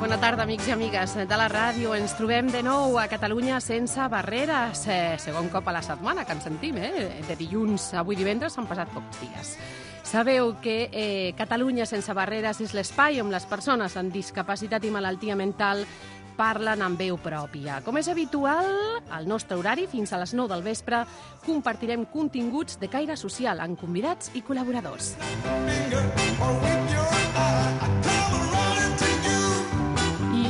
Bona tarda, amics i amigues de la ràdio. Ens trobem de nou a Catalunya sense barreres. Eh, segon cop a la setmana que ens sentim, eh? De dilluns a avui divendres han passat pocs dies. Sabeu que eh, Catalunya sense barreres és l'espai on les persones amb discapacitat i malaltia mental parlen amb veu pròpia. Com és habitual, al nostre horari, fins a les 9 del vespre, compartirem continguts de caire social amb convidats i col·laboradors. I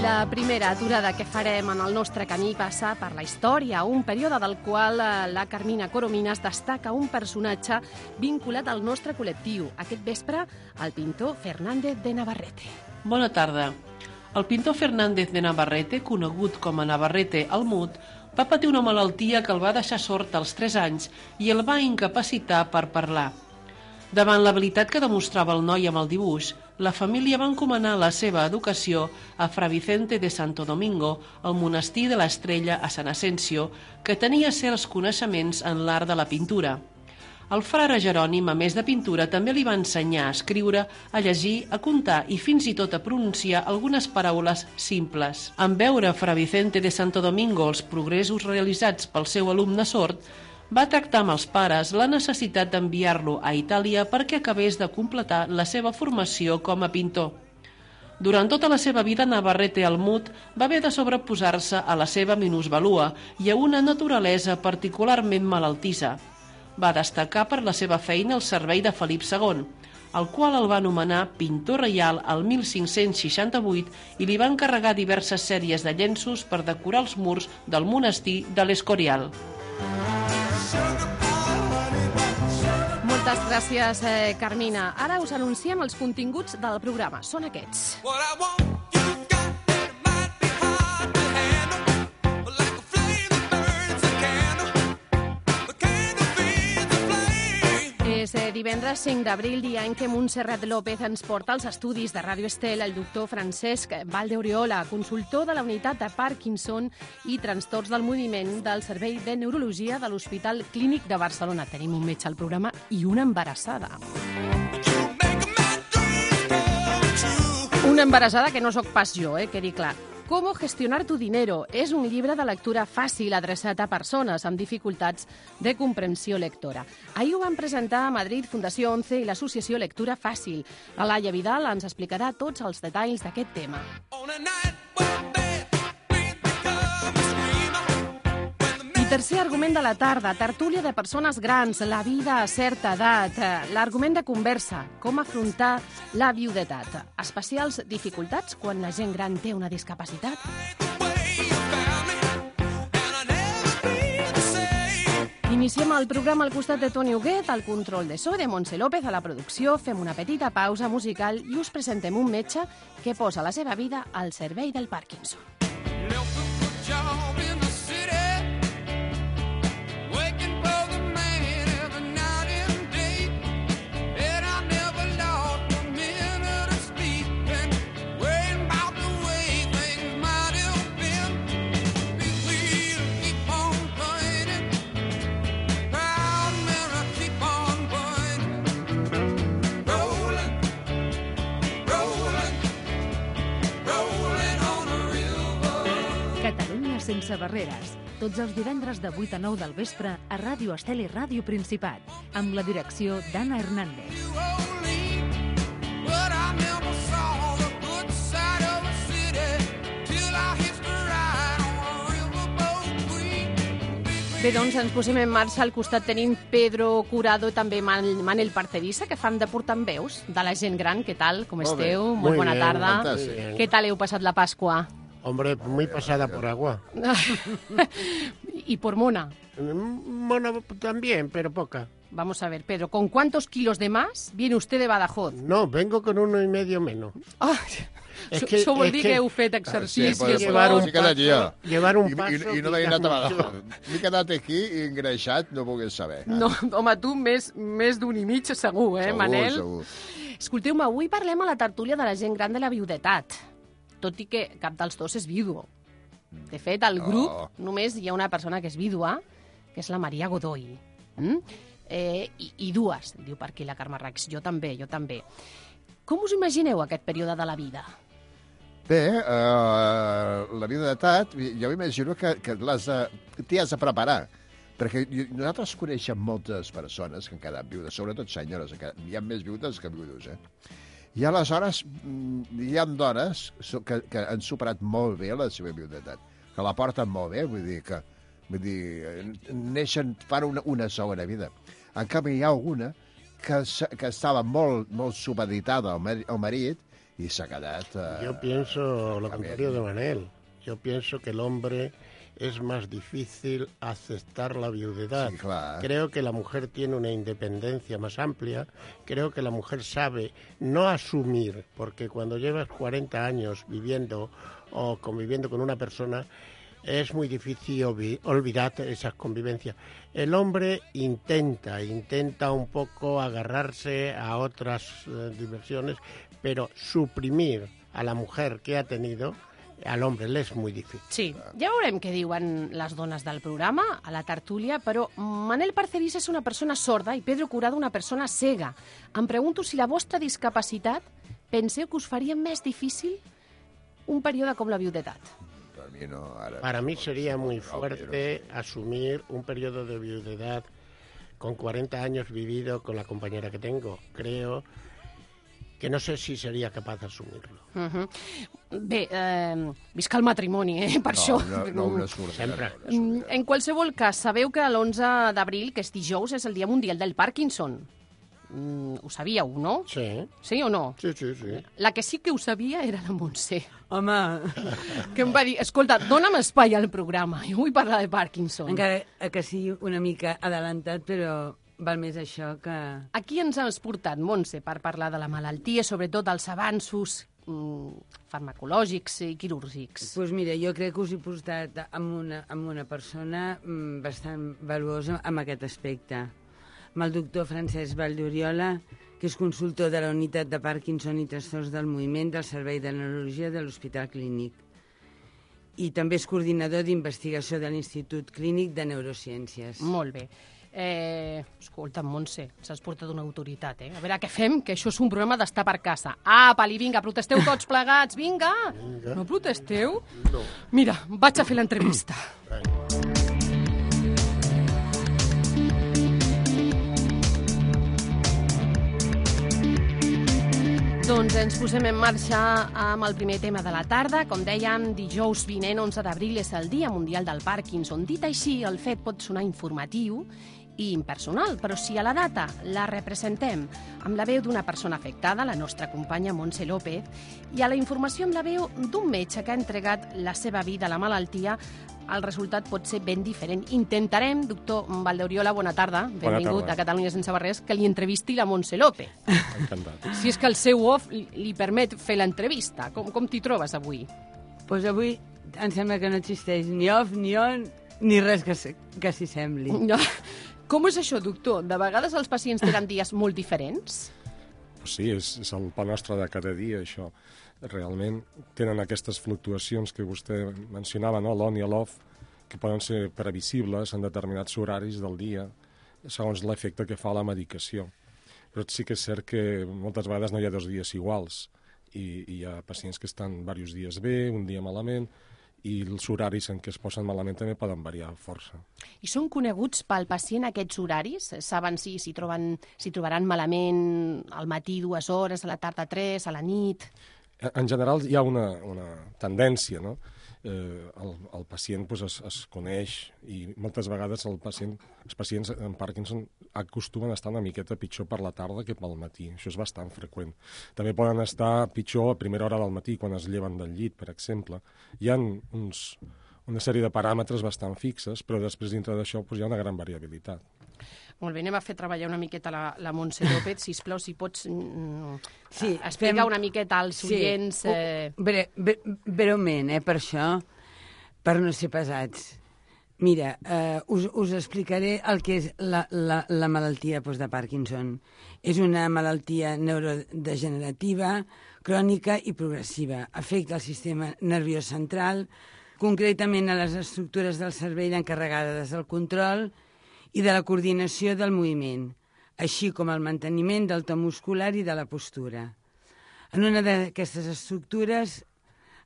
la primera aturada que farem en el nostre camí passa per la història, un període del qual eh, la Carmina Coromines destaca un personatge vinculat al nostre col·lectiu. Aquest vespre, el pintor Fernández de Navarrete. Bona tarda. El pintor Fernández de Navarrete, conegut com a Navarrete el Mut, va patir una malaltia que el va deixar sort als 3 anys i el va incapacitar per parlar. Davant l'habilitat que demostrava el noi amb el dibuix, la família va encomanar la seva educació a Fra Vicente de Santo Domingo, al monestir de l'Estrella a San Asensio, que tenia certs coneixements en l'art de la pintura. El frare Jerònim, a més de pintura, també li va ensenyar a escriure, a llegir, a comptar i fins i tot a pronunciar algunes paraules simples. En veure Fra Vicente de Santo Domingo els progressos realitzats pel seu alumne sord, va tractar amb els pares la necessitat d'enviar-lo a Itàlia perquè acabés de completar la seva formació com a pintor. Durant tota la seva vida, Navarrete el Mut va haver de sobreposar-se a la seva minusvalua i a una naturalesa particularment malaltissa. Va destacar per la seva feina al servei de Felip II, el qual el va anomenar pintor reial al 1568 i li va encarregar diverses sèries de llenços per decorar els murs del monestir de l'Escorial. Moltes gràcies, eh, Carmina. Ara us anunciem els continguts del programa. Són aquests. What I want, És eh, divendres 5 d'abril, dia en què Montserrat López ens porta als estudis de Ràdio Estel el doctor Francesc Valdeoriola, consultor de la unitat de Parkinson i trastorns del moviment del Servei de Neurologia de l'Hospital Clínic de Barcelona. Tenim un metge al programa i una embarassada. Una embarassada que no sóc pas jo, eh, quedi clar. Cómo gestionar tu dinero és un llibre de lectura fàcil adreçat a persones amb dificultats de comprensió lectora. Ahir ho van presentar a Madrid Fundació 11 i l'associació Lectura Fàcil. Laia Vidal ens explicarà tots els detalls d'aquest tema. On a night tercer argument de la tarda, tertúlia de persones grans, la vida a certa edat, l'argument de conversa, com afrontar la viudetat, especials dificultats quan la gent gran té una discapacitat. Iniciem el programa al costat de Toni Huguet, al control de so de Montse López a la producció, fem una petita pausa musical i us presentem un metge que posa la seva vida al servei del Parkinson. Left sense barreres. Tots els divendres de 8 a 9 del vespre a Ràdio Estel i Ràdio Principat, amb la direcció d'Anna Hernández. Bé, doncs ens posem en marxa. Al costat tenim Pedro Curado i també Man- Manel Parcerisa, que fan de portaveus de la gent gran. Què tal? Com Molt bé. esteu? Muy Molt bona bien, tarda. fantástico. Què tal heu passat la Pasqua? Hombre, muy pasada por agua. y por Mona. Mm, Bueno, también, pero poca. Vamos a ver, Pedro, ¿con cuántos kilos de más viene usted de Badajoz? No, vengo con uno y medio menos. Ay, Es Això- que- Això vol dir que- que heu fet Sí, exercicis, pues, que llevar un sí, dia. llevar un I, paso i, i no m'he quizás anat a mucho. M'he quedat aquí engreixat, no pugues saber. No, home, tu més, més d'un i mig segur, eh, segur, Manel? Segur. Escolteu-me, avui parlem a la tertúlia de la gent gran de la viudetat, tot i que cap dels dos és vídua. De fet, al grup Oh. només hi ha una persona que és vídua, que és la Maria Godoy. Mm? Eh, i, I dues, diu per aquí la Carme Rex. Jo també, jo també. Com us imagineu aquest període de la vida? Bé, eh, la viudetat, jo m'imagino que, que de, t'hi has de preparar. Perquè nosaltres coneixem moltes persones que han quedat viudes, sobretot senyores, que hi ha més viudes que viudos, eh? I aleshores mm, hi ha dones que, que han superat molt bé la seva viudetat, que la porten molt bé, vull dir que vull dir, neixen, fan una, una segona vida. En canvi, hi ha alguna que, que estava molt, molt supeditada al, al marit i s'ha quedat... Eh, Yo pienso lo contrario de Manel. Yo pienso que el hombre es más difícil aceptar la viudedad. Sí, claro. Creo que la mujer tiene una independencia más amplia. Creo que la mujer sabe no asumir, porque cuando llevas 40 años viviendo o conviviendo con una persona, es muy difícil olvi- olvidar esas convivencias. El hombre intenta, intenta un poco agarrarse a otras eh, diversiones, pero suprimir a la mujer que ha tenido, al hombre le es muy difícil. Sí, ja veurem què diuen les dones del programa a la tertúlia, però Manel Parcerís és una persona sorda i Pedro Curado una persona cega. Em pregunto si la vostra discapacitat penseu que us faria més difícil un període com la viudetat. Per mi no, ara... Para mí sería muy No, fuerte asumir un periodo de viudedad con 40 años vivido con la compañera que tengo. Creo que no sé si sería capaz de asumirlo. Uh -huh. Bé, eh, visca el matrimoni, eh, per això. No, no, no una sordera. Sempre. no, una Mm. En qualsevol cas, sabeu que l'11 d'abril, que és dijous, és el Dia Mundial del Parkinson. Mm, ho sabíeu, no? Sí, Sí o no? sí, sí, sí. La que sí que ho sabia era la Montse, Home, que em va dir, escolta, dona'm espai al programa, jo vull parlar de Parkinson. encara que sigui una mica adelantat, però val més això que... Aquí ens has portat, Montse, per parlar de la malaltia, sobretot els avanços mm, farmacològics i quirúrgics. Doncs pues mira, jo crec que us he portat amb una, amb una persona mm, bastant valuosa amb aquest aspecte. Amb el doctor Francesc Valldoriola, que és consultor de la unitat de Parkinson i trastorns del moviment del Servei de Neurologia de l'Hospital Clínic. I també és coordinador d'investigació de l'Institut Clínic de Neurociències. Molt bé. Eh, escolta, Montse, s'has portat una autoritat, eh? A veure què fem, que això és un programa d'estar per casa. Ah, Pali, vinga, protesteu tots plegats, vinga! Vinga. No protesteu? No. Mira, vaig a fer l'entrevista. Doncs ens posem en marxa amb el primer tema de la tarda. Com dèiem, dijous vinent, 11 d'abril, és el Dia Mundial del Parkinson. Dit així, el fet pot sonar informatiu i impersonal, però si a la data la representem amb la veu d'una persona afectada, la nostra companya Montse López, i a la informació amb la veu d'un metge que ha entregat la seva vida a la malaltia, el resultat pot ser ben diferent. Intentarem, doctor Valdeoriola, bona tarda, benvingut tarda. a Catalunya sense barrers, que li entrevisti la Montse López. Encantat. Si és que el seu off li, permet fer l'entrevista. Com, com t'hi trobes avui? Doncs pues avui em sembla que no existeix ni off, ni on, ni res que, se- que s'hi sembli. No. Com és això, doctor? De vegades els pacients tenen dies molt diferents? Sí, és, és el pa nostre de cada dia, això. Realment tenen aquestes fluctuacions que vostè mencionava, no? l'on i l'off, que poden ser previsibles en determinats horaris del dia, segons l'efecte que fa la medicació. Però sí que és cert que moltes vegades no hi ha dos dies iguals i, i hi ha pacients que estan diversos dies bé, un dia malament, i els horaris en què es posen malament també poden variar força. I són coneguts pel pacient aquests horaris? Saben si s'hi troben, si trobaran malament al matí dues hores, a la tarda tres, a la nit... En general hi ha una, una tendència, no? Eh, el, el pacient pues, es, es coneix i moltes vegades el pacient, els pacients amb Parkinson acostumen a estar una miqueta pitjor per la tarda que pel matí. Això és bastant freqüent. També poden estar pitjor a primera hora del matí, quan es lleven del llit, per exemple. Hi ha uns, una sèrie de paràmetres bastant fixes, però després dintre d'això pues, hi ha una gran variabilitat. Molt bé, anem a fer treballar una miqueta la, la Montse López, sisplau, si pots mm, Sí, eh, explicar una miqueta als oients... Sí, Eh, bre, bre, breument, eh, per això, per no ser pesats. Mira, eh, us, us explicaré el que és la, la, la malaltia doncs, de Parkinson. És una malaltia neurodegenerativa, crònica i progressiva. Afecta el sistema nerviós central, concretament a les estructures del cervell encarregades del control i de la coordinació del moviment, així com el manteniment del to muscular i de la postura. En una d'aquestes estructures,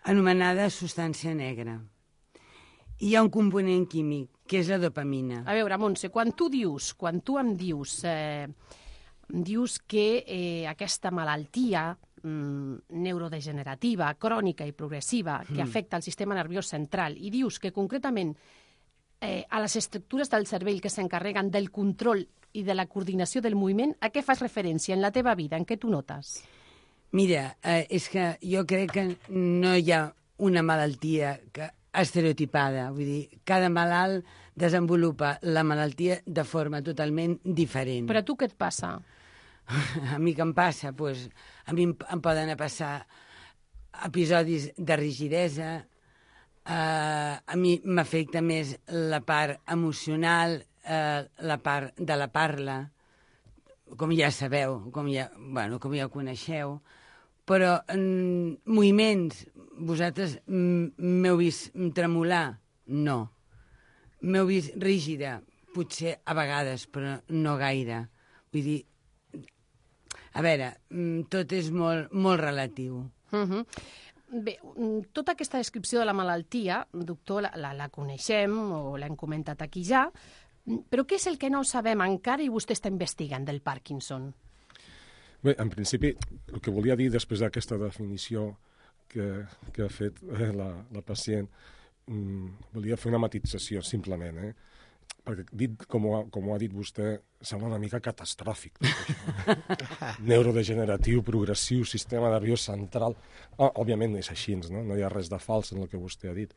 anomenada substància negra, hi ha un component químic, que és la dopamina. A veure, Montse, quan tu dius, quan tu em dius, eh, em dius que eh, aquesta malaltia mm, neurodegenerativa, crònica i progressiva, que Mm. afecta el sistema nerviós central, i dius que concretament eh, a les estructures del cervell que s'encarreguen del control i de la coordinació del moviment, a què fas referència en la teva vida? En què tu notes? Mira, eh, és que jo crec que no hi ha una malaltia que estereotipada, vull dir, cada malalt desenvolupa la malaltia de forma totalment diferent. Però a tu què et passa? a mi què em passa? Pues, a mi em, em poden passar episodis de rigidesa, eh, a mi m'afecta més la part emocional, eh, la part de la parla, com ja sabeu, com ja, bueno, com ja coneixeu, però en moviments, vosaltres m'heu vist tremolar? No. M'heu vist rígida? Potser a vegades, però no gaire. Vull dir, a veure, mm, tot és molt, molt relatiu. Uh -huh. Bé, mm, tota aquesta descripció de la malaltia, doctor, la, la, la coneixem o l'hem comentat aquí ja, mm, però què és el que no sabem encara i vostè està investigant del Parkinson? Bé, en principi, el que volia dir després d'aquesta definició que, que ha fet eh, la, la pacient, mm, volia fer una matització, simplement, eh? Perquè dit com ho, ha, com ho ha dit vostè, sembla una mica catastròfic. això. Neurodegeneratiu, progressiu, sistema nerviós central... Oh, òbviament és així, no? no hi ha res de fals en el que vostè ha dit.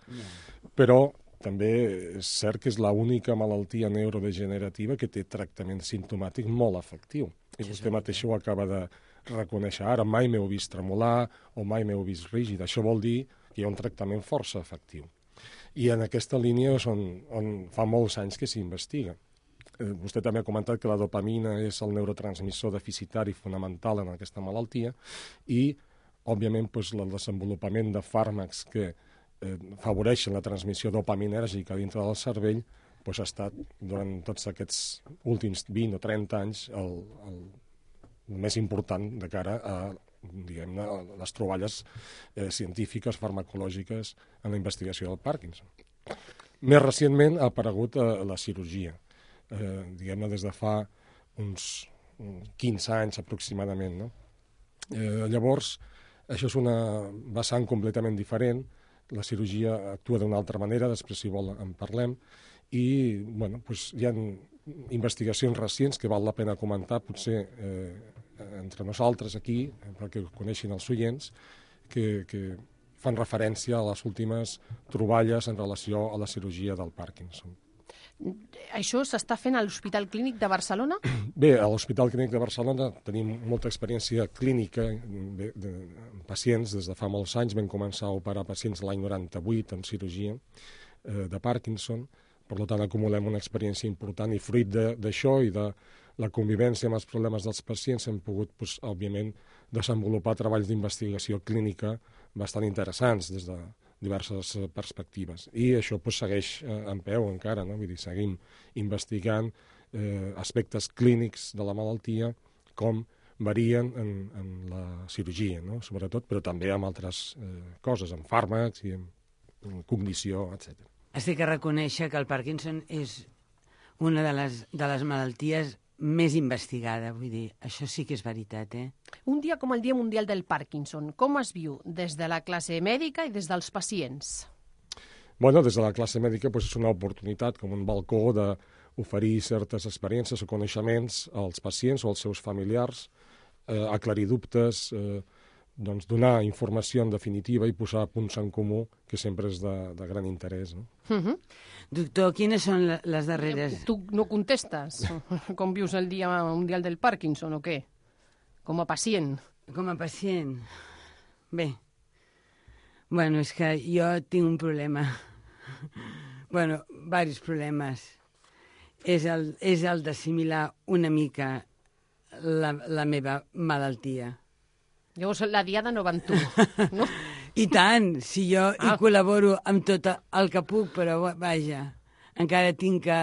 Però també és cert que és l'única malaltia neurodegenerativa que té tractament simptomàtic molt efectiu. I vostè mateix ho acaba de reconèixer ara. Mai m'heu vist tremolar o mai m'heu vist rígid. Això vol dir que hi ha un tractament força efectiu. I en aquesta línia és on, on fa molts anys que s'investiga. Eh, vostè també ha comentat que la dopamina és el neurotransmissor deficitari fonamental en aquesta malaltia i, òbviament, doncs, el desenvolupament de fàrmacs que eh, favoreixen la transmissió dopaminèrgica dintre del cervell doncs, ha estat durant tots aquests últims 20 o 30 anys el, el, més important de cara a diguem-ne, les troballes eh, científiques, farmacològiques en la investigació del Parkinson. Més recentment ha aparegut eh, la cirurgia, eh, diguem-ne des de fa uns 15 anys aproximadament. No? Eh, llavors, això és una vessant completament diferent, la cirurgia actua d'una altra manera, després si vol en parlem, i bueno, doncs hi ha investigacions recents que val la pena comentar, potser eh, entre nosaltres aquí, eh, perquè ho coneixin els oients, que, que fan referència a les últimes troballes en relació a la cirurgia del Parkinson. Això s'està fent a l'Hospital Clínic de Barcelona? Bé, a l'Hospital Clínic de Barcelona tenim molta experiència clínica de, de, amb pacients des de fa molts anys. Vam començar a operar pacients l'any 98 en cirurgia eh, de Parkinson. Per tant, acumulem una experiència important i fruit de- d'això i de la convivència amb els problemes dels pacients hem pogut, doncs, òbviament, desenvolupar treballs d'investigació clínica bastant interessants des de diverses eh, perspectives. I això doncs, segueix eh, en peu encara, no? Vull dir, seguim investigant eh, aspectes clínics de la malaltia com varien en, en la cirurgia, no? sobretot, però també amb altres eh, coses, amb fàrmacs i amb, amb cognició, etc. Es té que reconèixer que el Parkinson és una de les, de les malalties més investigada, vull dir, això sí que és veritat, eh? Un dia com el Dia Mundial del Parkinson, com es viu des de la classe mèdica i des dels pacients? Bueno, des de la classe mèdica doncs, és una oportunitat, com un balcó, d'oferir certes experiències o coneixements als pacients o als seus familiars, eh, aclarir dubtes, eh, doncs, donar informació en definitiva i posar punts en comú, que sempre és de, de gran interès. No? Uh -huh. Doctor, quines són les darreres... Tu no contestes com vius el Dia Mundial del Parkinson o què? Com a pacient. Com a pacient... Bé, bueno, és que jo tinc un problema. bueno, diversos problemes. És el, és el d'assimilar una mica la, la meva malaltia. Llavors la diada no va amb tu, no? I tant, si jo hi Ah. col·laboro amb tot el que puc, però va- vaja, encara tinc que,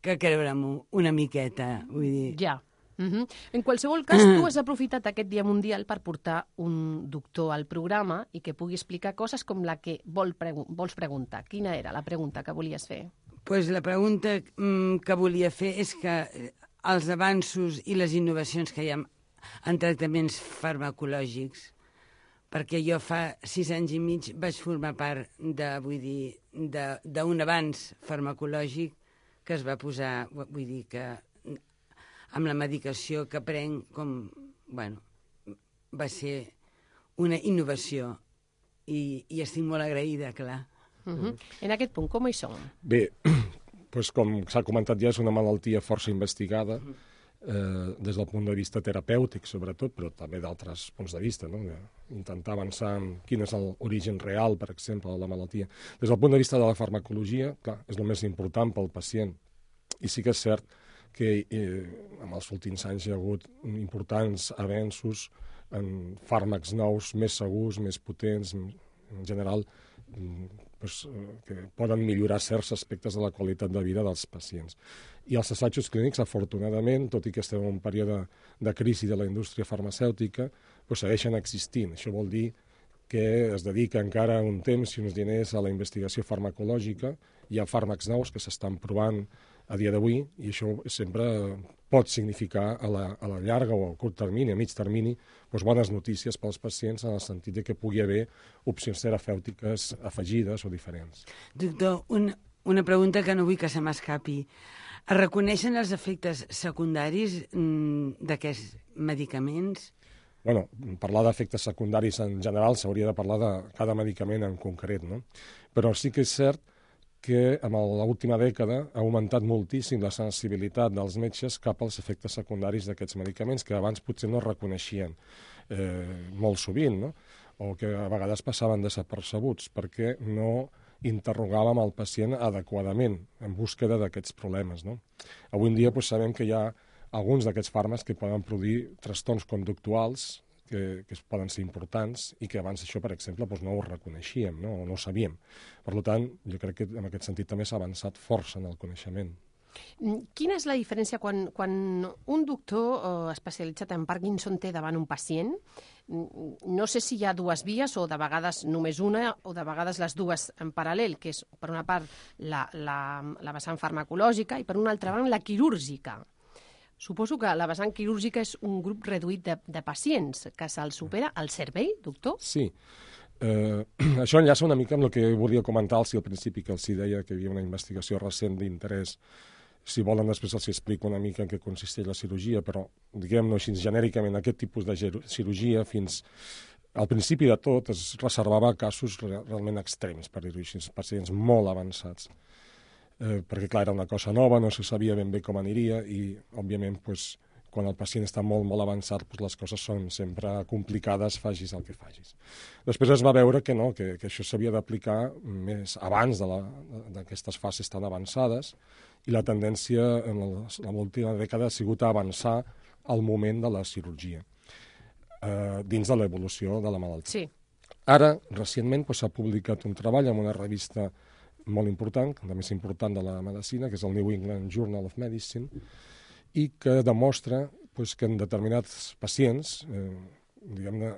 que creure-m'ho una miqueta, vull dir... Ja. Uh -huh. En qualsevol cas, tu has aprofitat aquest Dia Mundial per portar un doctor al programa i que pugui explicar coses com la que vol pregu vols preguntar. Quina era la pregunta que volies fer? pues la pregunta mm, que volia fer és que eh, els avanços i les innovacions que hi ha en tractaments farmacològics, perquè jo fa sis anys i mig vaig formar part de, vull dir, de- d'un avanç farmacològic que es va posar, vu- vull dir que amb la medicació que prenc, com, bueno, va ser una innovació i, i estic molt agraïda, clar. Uh -huh. En aquest punt, com hi som? Bé, doncs com s'ha comentat ja, és una malaltia força investigada, eh, des del punt de vista terapèutic, sobretot, però també d'altres punts de vista, no? intentar avançar en quin és l'origen real, per exemple, de la malaltia. Des del punt de vista de la farmacologia, clar, és el més important pel pacient. I sí que és cert que eh, en els últims anys hi ha hagut importants avenços en fàrmacs nous, més segurs, més potents, en general, eh, que poden millorar certs aspectes de la qualitat de vida dels pacients. I els assajos clínics, afortunadament, tot i que estem en un període de crisi de la indústria farmacèutica, pues, segueixen existint. Això vol dir que es dedica encara un temps i uns diners a la investigació farmacològica. Hi ha fàrmacs nous que s'estan provant a dia d'avui i això sempre pot significar a la, a la llarga o a curt termini, a mig termini, doncs bones notícies pels pacients en el sentit de que pugui haver opcions terapèutiques afegides o diferents. Doctor, un, una pregunta que no vull que se m'escapi. Es reconeixen els efectes secundaris mm, d'aquests medicaments? bueno, parlar d'efectes secundaris en general s'hauria de parlar de cada medicament en concret, no? Però sí que és cert que en l'última dècada ha augmentat moltíssim la sensibilitat dels metges cap als efectes secundaris d'aquests medicaments que abans potser no reconeixien eh, molt sovint, no? o que a vegades passaven desapercebuts perquè no interrogàvem el pacient adequadament en búsqueda d'aquests problemes. No? Avui en dia doncs, sabem que hi ha alguns d'aquests fàrmacs que poden produir trastorns conductuals que, que poden ser importants i que abans això, per exemple, doncs no ho reconeixíem, no? o no ho sabíem. Per tant, jo crec que en aquest sentit també s'ha avançat força en el coneixement. Mm, Quina és la diferència quan, quan un doctor eh, especialitzat en Parkinson té davant un pacient? Mm, No sé si hi ha dues vies o de vegades només una o de vegades les dues en paral·lel, que és per una part la, la, la vessant farmacològica i per una altra banda la quirúrgica. Suposo que la vessant quirúrgica és un grup reduït de, de pacients que se'ls supera al cervell, doctor? Sí. Eh, això enllaça una mica amb el que volia comentar-los al principi, que els deia que hi havia una investigació recent d'interès. Si volen, després els explico una mica en què consisteix la cirurgia, però, diguem-ne així, genèricament, aquest tipus de cirurgia fins al principi de tot es reservava casos re- realment extrems, per dir-ho així, pacients molt avançats. Eh, perquè, clar, era una cosa nova, no se sabia ben bé com aniria i, òbviament, pues, quan el pacient està molt, molt avançat, pues, les coses són sempre complicades, facis el que facis. Després es va veure que no, que, que això s'havia d'aplicar més abans de la- d'aquestes fases tan avançades i la tendència en la, última dècada ha sigut a avançar al moment de la cirurgia eh, dins de l'evolució de la malaltia. Sí. Ara, recentment, doncs, s'ha publicat un treball en una revista molt important, la més important de la medicina, que és el New England Journal of Medicine, i que demostra doncs, que en determinats pacients, eh, diguem-ne,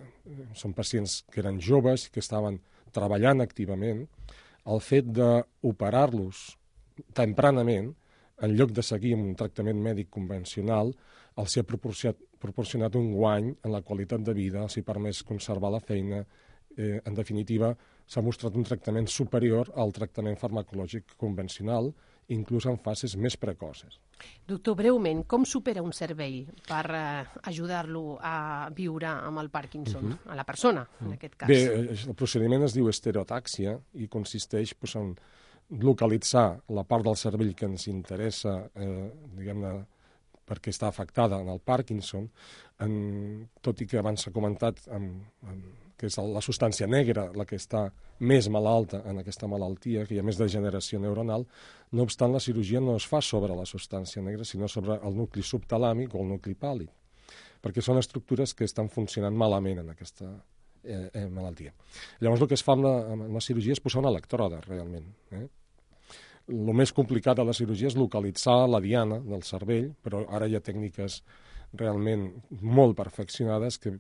són pacients que eren joves que estaven treballant activament, el fet d'operar-los tempranament, en lloc de seguir amb un tractament mèdic convencional, els ha proporcionat, proporcionat un guany en la qualitat de vida, els ha permès conservar la feina, eh, en definitiva, s'ha mostrat un tractament superior al tractament farmacològic convencional inclús en fases més precoces. Doctor, breument, com supera un cervell per eh, ajudar-lo a viure amb el Parkinson, a la persona, en aquest cas? Bé, eh, el procediment es diu estereotàxia i consisteix doncs, en localitzar la part del cervell que ens interessa, eh, diguem-ne, perquè està afectada en el Parkinson, en, tot i que abans s'ha comentat en, en, que és la substància negra la que està més malalta en aquesta malaltia, que hi ha més degeneració neuronal, no obstant la cirurgia no es fa sobre la substància negra, sinó sobre el nucli subtalàmic o el nucli pàl·lid, perquè són estructures que estan funcionant malament en aquesta eh, eh, malaltia. Llavors el que es fa amb la, amb la cirurgia és posar una electroda, realment. Eh? El més complicat de la cirurgia és localitzar la diana del cervell, però ara hi ha tècniques realment molt perfeccionades que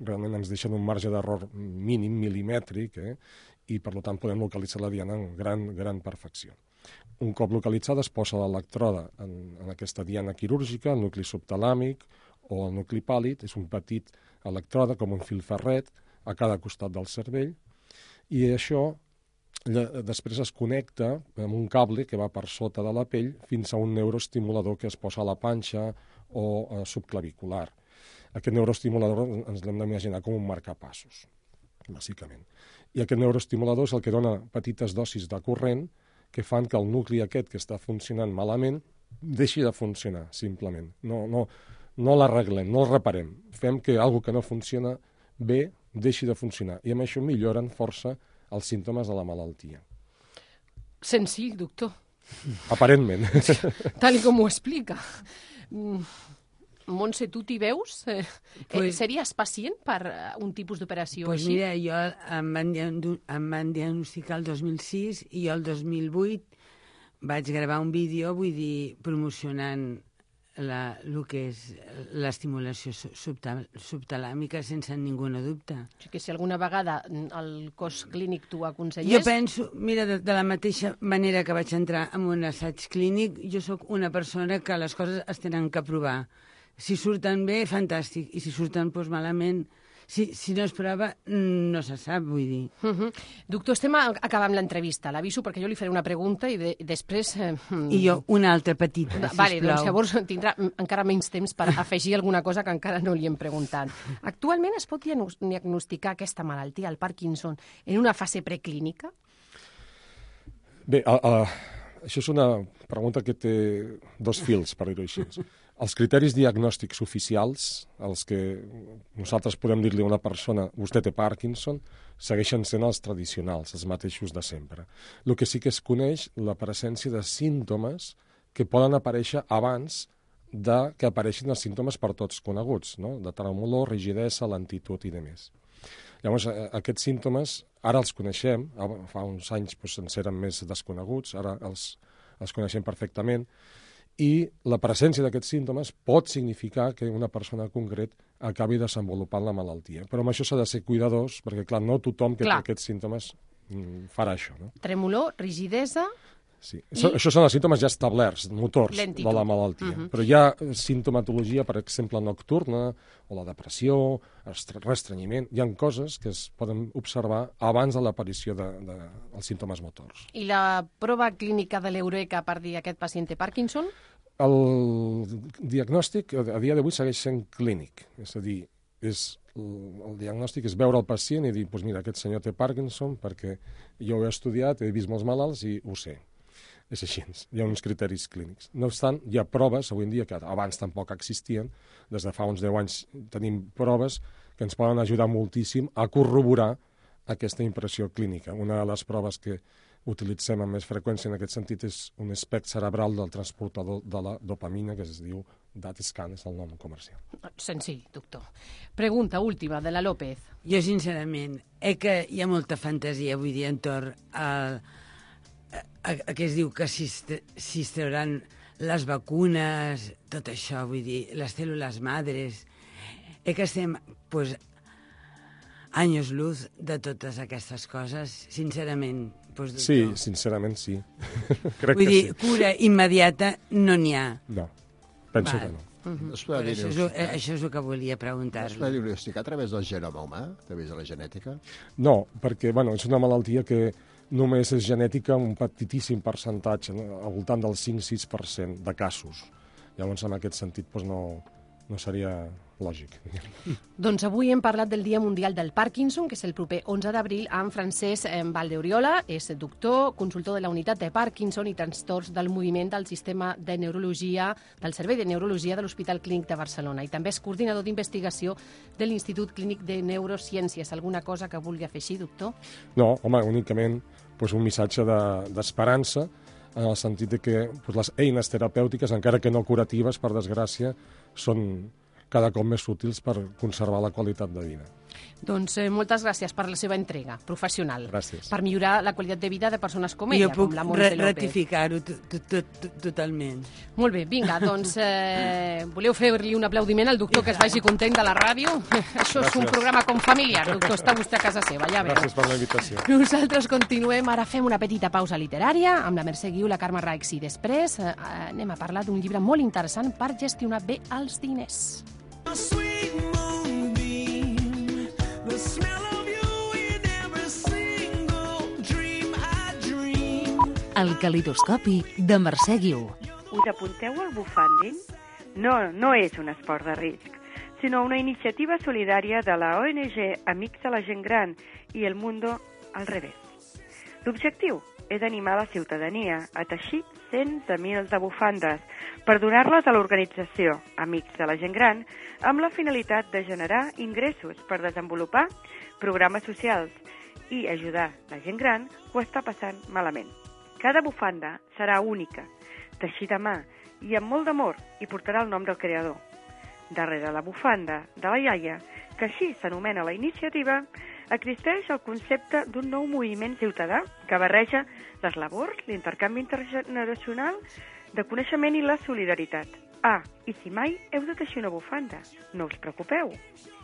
realment ens deixen un marge d'error mínim, milimètric, eh? i per tant podem localitzar la diana amb gran, gran perfecció. Un cop localitzada es posa l'electroda en, en aquesta diana quirúrgica, el nucli subtalàmic o el nucli pàl·lid, és un petit electroda com un fil ferret a cada costat del cervell, i això després es connecta amb un cable que va per sota de la pell fins a un neuroestimulador que es posa a la panxa o eh, subclavicular. Aquest neuroestimulador ens l'hem d'imaginar com un marcapassos, bàsicament. I aquest neuroestimulador és el que dona petites dosis de corrent que fan que el nucli aquest que està funcionant malament deixi de funcionar, simplement. No, no, no l'arreglem, no el reparem. Fem que algo que no funciona bé deixi de funcionar. I amb això milloren força els símptomes de la malaltia. Senzill, doctor, Aparentment. tal com ho explica. Montse, tu t'hi veus? Eh, eh, Pues- series pacient per eh, un tipus d'operació Pues així? mira, jo em van, em van diagnosticar el 2006 i jo el 2008 vaig gravar un vídeo, vull dir, promocionant la, el que és l'estimulació su- subta- subtalàmica sense ningú dubte. O sigui que si alguna vegada el cos clínic t'ho aconsellés... Jo penso, mira, de, de la mateixa manera que vaig entrar en un assaig clínic, jo sóc una persona que les coses es tenen que provar. Si surten bé, fantàstic, i si surten doncs, malament, si, si no es prova, mm, no se sap, vull dir. Uh -huh. Doctor, estem a- acabant l'entrevista. L'aviso perquè jo li faré una pregunta i de, després... Eh, mm, I jo una altra petita, sisplau. Vale, doncs llavors tindrà encara menys temps per afegir alguna cosa que encara no li hem preguntat. Actualment es pot diagnos- diagnosticar aquesta malaltia, el Parkinson, en una fase preclínica? Bé, a, a, això és una pregunta que té dos fils, per dir-ho així. Els criteris diagnòstics oficials, els que nosaltres podem dir-li a una persona vostè té Parkinson, segueixen sent els tradicionals, els mateixos de sempre. El que sí que es coneix la presència de símptomes que poden aparèixer abans de que apareixin els símptomes per tots coneguts, no? de tremolor, rigidesa, lentitud i demés. Llavors, eh, aquests símptomes ara els coneixem, fa uns anys doncs, ens eren més desconeguts, ara els, els coneixem perfectament, i la presència d'aquests símptomes pot significar que una persona en concret acabi desenvolupant la malaltia. Però amb això s'ha de ser cuidadós, perquè, clar, no tothom que Clar. té aquests símptomes mm, farà això. No? Tremolor, rigidesa... Sí. I... Això són els símptomes ja establerts, motors Lentitud. de la malaltia. Uh -huh. Però hi ha sintomatologia, per exemple, nocturna, o la depressió, estre- restrenyiment. Hi ha coses que es poden observar abans de l'aparició dels de, dels símptomes motors. I la prova clínica de l'Eureka per dir aquest pacient té Parkinson? El diagnòstic a dia d'avui segueix sent clínic, és a dir, és, el, diagnòstic és veure el pacient i dir, doncs mira, aquest senyor té Parkinson perquè jo ho he estudiat, he vist molts malalts i ho sé. És així, hi ha uns criteris clínics. No obstant, hi ha proves, avui en dia, que abans tampoc existien, des de fa uns 10 anys tenim proves que ens poden ajudar moltíssim a corroborar aquesta impressió clínica. Una de les proves que utilitzem amb més freqüència en aquest sentit és un espect cerebral del transportador de la dopamina, que es diu DAT-scan, és el nom comercial. Senzill, doctor. Pregunta última, de la López. Jo, sincerament, eh que hi ha molta fantasia, vull dir, entorn a, a, a, a què es diu que si es, trauran les vacunes, tot això, vull dir, les cèl·lules madres... Eh que estem, pues, anys luz de totes aquestes coses, sincerament. Pues, Sí, doctor. sincerament sí. Crec Vull que dir, sí. cura immediata no n'hi ha. No, penso Val. que no. No es pot Això és, eh, això és el que volia no es preguntar-li. pot diagnosticar a través del genoma humà, a través de la genètica? No, perquè bueno, és una malaltia que només és genètica un petitíssim percentatge, no? al voltant del 5-6% de casos. Llavors, en aquest sentit, doncs no, no seria lògic. Doncs avui hem parlat del Dia Mundial del Parkinson, que és el proper 11 d'abril, amb Francesc eh, Valdeoriola, és doctor, consultor de la unitat de Parkinson i trastorns del moviment del sistema de neurologia, del Servei de Neurologia de l'Hospital Clínic de Barcelona i també és coordinador d'investigació de l'Institut Clínic de Neurociències. Alguna cosa que vulgui afegir, doctor? No, home, únicament doncs, un missatge de- d'esperança en el sentit de que doncs, les eines terapèutiques, encara que no curatives, per desgràcia, són cada cop més útils per conservar la qualitat de vida. Doncs eh, moltes gràcies per la seva entrega professional. Gràcies. Per millorar la qualitat de vida de persones com jo ella, puc com la Montse López. ratificar-ho to- to- to- to- totalment. Molt bé, vinga, doncs eh, voleu fer-li un aplaudiment al doctor que es vagi content de la ràdio? Això és un Gràcies. programa com familiar, doctor, està vostè a casa seva, ja veu. Gràcies per la invitació. Nosaltres continuem, ara fem una petita pausa literària amb la Mercè Guiu, la Carme Raix i després eh, anem a parlar d'un llibre molt interessant per gestionar bé els diners. Sweet El calidoscopi de Mercè Guiu. Us apunteu al bufanding? No, no és un esport de risc, sinó una iniciativa solidària de la ONG Amics de la Gent Gran i El Mundo al revés. L'objectiu és animar la ciutadania a teixir cents de mils de bufandes per donar-les a l'organització Amics de la Gent Gran amb la finalitat de generar ingressos per desenvolupar programes socials i ajudar la gent gran que ho està passant malament. Cada bufanda serà única, teixida a mà i amb molt d'amor i portarà el nom del creador. Darrere la bufanda de la iaia, que així s'anomena la iniciativa, existeix el concepte d'un nou moviment ciutadà que barreja les labors, l'intercanvi intergeneracional de coneixement i la solidaritat. Ah, i si mai heu de teixir una bufanda, no us preocupeu.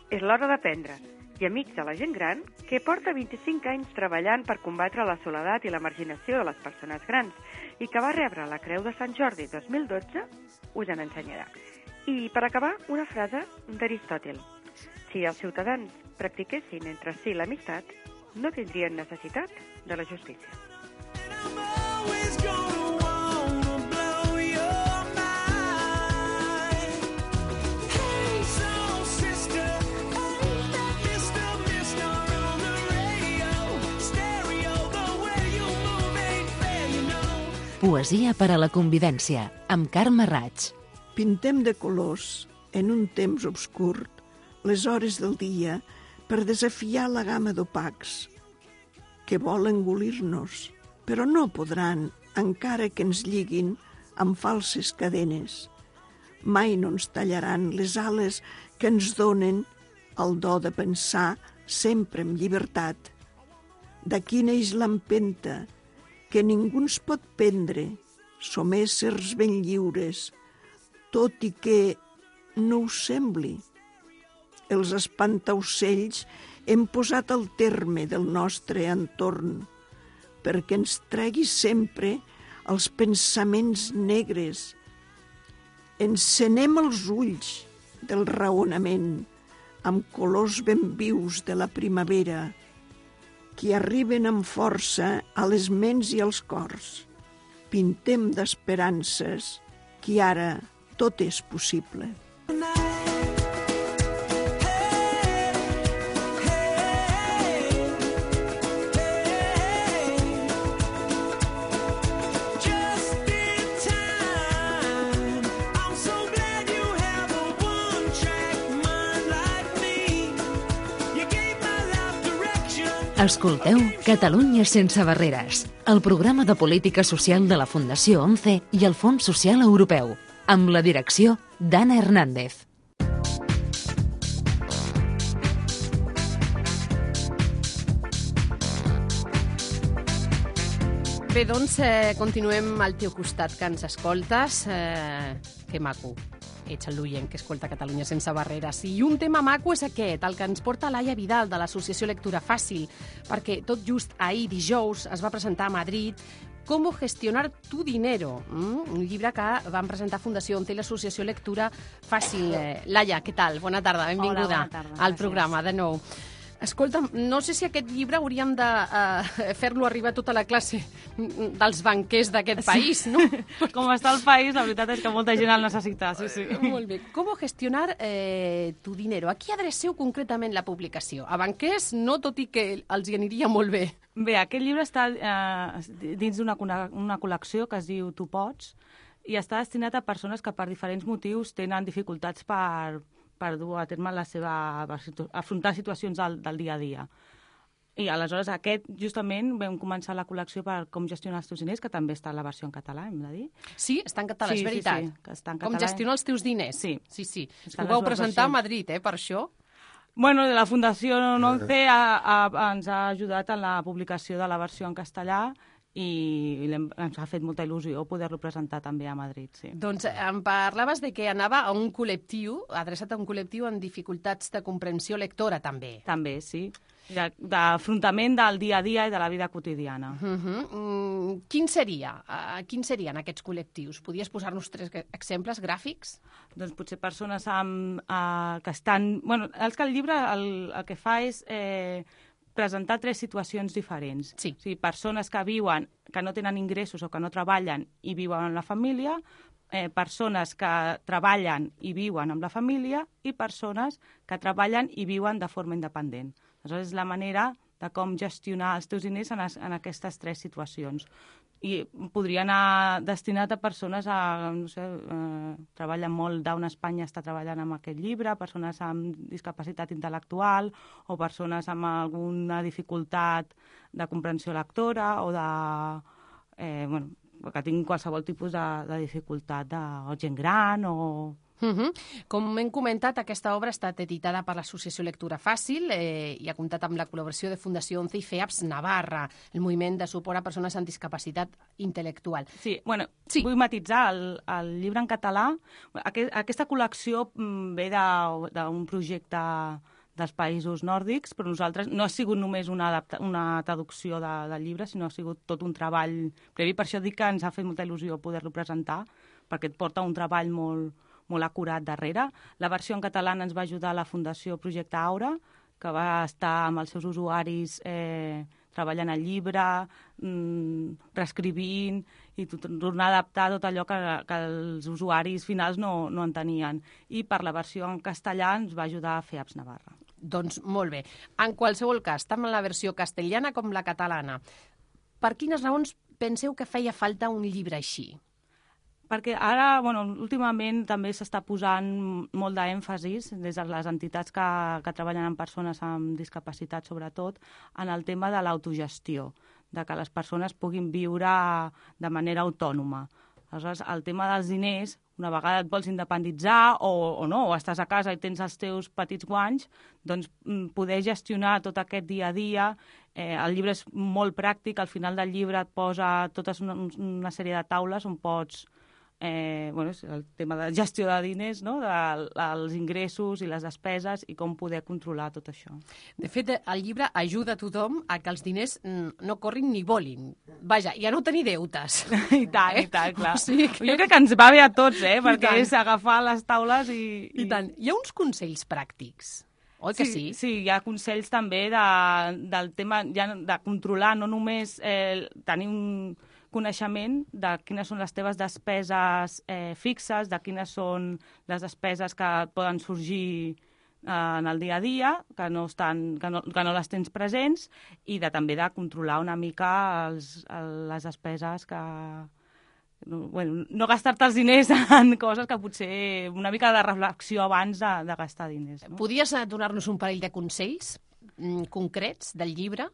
És l'hora d'aprendre. I amics de la gent gran, que porta 25 anys treballant per combatre la soledat i la marginació de les persones grans i que va rebre la Creu de Sant Jordi 2012, us en ensenyarà. I per acabar, una frase d'Aristòtil. Si els ciutadans practiquessin entre si l'amistat, no tindrien necessitat de la justícia. Poesia per a la convivència, amb Carme Raig. Pintem de colors, en un temps obscur, les hores del dia per desafiar la gamma d'opacs que volen engolir-nos, però no podran, encara que ens lliguin amb falses cadenes. Mai no ens tallaran les ales que ens donen el do de pensar sempre amb llibertat. D'aquí neix l'empenta, que ningú ens pot prendre, som éssers ben lliures, tot i que no ho sembli. Els espantaocells hem posat el terme del nostre entorn perquè ens tregui sempre els pensaments negres. Encenem els ulls del raonament amb colors ben vius de la primavera que arriben amb força a les ments i als cors. Pintem d'esperances que ara tot és possible. Just Escolteu Catalunya sense barreres, el programa de política social de la Fundació 11 i el Fons Social Europeu, amb la direcció d'Anna Hernández. Bé, doncs eh, continuem al teu costat, que ens escoltes. Eh, que maco. Ets el l'oient que escolta Catalunya sense barreres. I un tema maco és aquest, el que ens porta Laia Vidal, de l'Associació Lectura Fàcil, perquè tot just ahir, dijous, es va presentar a Madrid Cómo gestionar tu dinero, mm? un llibre que van presentar Fundació Onte i l'Associació Lectura Fàcil. Eh, Laia, què tal? Bona tarda, benvinguda bona tarda, al gràcies. programa de nou. Escolta'm, no sé si aquest llibre hauríem de uh, fer-lo arribar a tota la classe dels banquers d'aquest país, no? Com està el país, la veritat és que molta gent el necessita, sí, sí. Molt bé. Com gestionar eh, tu dinero? A qui adreceu concretament la publicació? A banquers, no, tot i que els hi aniria molt bé. Bé, aquest llibre està eh, dins d'una una col·lecció que es diu Tu pots i està destinat a persones que per diferents motius tenen dificultats per, per dur a terme la seva... per situ- afrontar situacions del, del dia a dia. I aleshores aquest, justament, vam començar la col·lecció per com gestionar els teus diners, que també està a la versió en català, hem de dir. Sí, està en català, Sí, és sí, veritat. sí, que està en Com català. gestionar els teus diners. Sí. Sí, sí. És Estan que ho vau presentar a versions. Madrid, eh, per això. Bueno, la Fundació 11 ha, ha, ens ha ajudat en la publicació de la versió en castellà i ens ha fet molta il·lusió poder-lo presentar també a Madrid, sí. Doncs eh, em parlaves de que anava a un col·lectiu, adreçat a un col·lectiu amb dificultats de comprensió lectora, també. També, sí. D'afrontament del dia a dia i de la vida quotidiana. Uh -huh. mm, quin seria? Uh, quins serien aquests col·lectius? Podies posar-nos tres exemples gràfics? Doncs potser persones amb, uh, que estan... Bueno, és que el llibre el, el que fa és eh, presentar tres situacions diferents. Sí. O sigui, persones que viuen, que no tenen ingressos o que no treballen i viuen amb la família, eh, persones que treballen i viuen amb la família i persones que treballen i viuen de forma independent. Aleshores, és la manera de com gestionar els teus diners en, es, en aquestes tres situacions. I podria anar destinat a persones a, no sé, eh, treballen molt, Down Espanya està treballant amb aquest llibre, persones amb discapacitat intel·lectual o persones amb alguna dificultat de comprensió lectora o de... Eh, bueno, que tinguin qualsevol tipus de, de dificultat, de, o gent gran o... Uh -huh. Com hem comentat, aquesta obra ha estat editada per l'Associació Lectura Fàcil eh, i ha comptat amb la col·laboració de Fundació 11 i FEAPS Navarra, el moviment de suport a persones amb discapacitat intel·lectual. Sí, bueno, sí. vull matitzar, el, el llibre en català, aquest, aquesta col·lecció mm, ve de- d'un projecte dels països nòrdics, però nosaltres no ha sigut només una, adapta, una traducció de, del llibre, sinó ha sigut tot un treball previ. Per això dic que ens ha fet molta il·lusió poder-lo presentar, perquè et porta un treball molt, molt acurat darrere. La versió en català ens va ajudar la Fundació Projecte Aura, que va estar amb els seus usuaris eh, treballant al llibre, mm, reescrivint i tot, tornar a adaptar tot allò que, que els usuaris finals no, no entenien. I per la versió en castellà ens va ajudar a fer Apps Navarra. Doncs molt bé. En qualsevol cas, tant la versió castellana com la catalana, per quines raons penseu que feia falta un llibre així? Perquè ara, bueno, últimament també s'està posant molt d'èmfasis des de les entitats que, que treballen amb persones amb discapacitat, sobretot, en el tema de l'autogestió, de que les persones puguin viure de manera autònoma. Aleshores, el tema dels diners, una vegada et vols independitzar o, o no, o estàs a casa i tens els teus petits guanys, doncs mm, poder gestionar tot aquest dia a dia. Eh, el llibre és molt pràctic, al final del llibre et posa tota una, una sèrie de taules on pots eh, bueno, és el tema de gestió de diners, no? de, els ingressos i les despeses i com poder controlar tot això. De fet, el llibre ajuda a tothom a que els diners no corrin ni volin. Vaja, i a no tenir deutes. I tant, i tant, clar. O sigui que... Jo crec que ens va bé a tots, eh? I perquè és agafar les taules i... I tant. Hi ha uns consells pràctics. Oi que sí? Sí, hi ha consells també de, del tema ja de controlar, no només eh, tenir un coneixement de quines són les teves despeses eh, fixes, de quines són les despeses que poden sorgir eh, en el dia a dia, que no, estan, que, no, que no les tens presents, i de també de controlar una mica els, el, les despeses que, no, bueno, no gastar-te els diners en coses que potser una mica de reflexió abans de, de gastar diners. No? Podries donar-nos un parell de consells mm, concrets del llibre?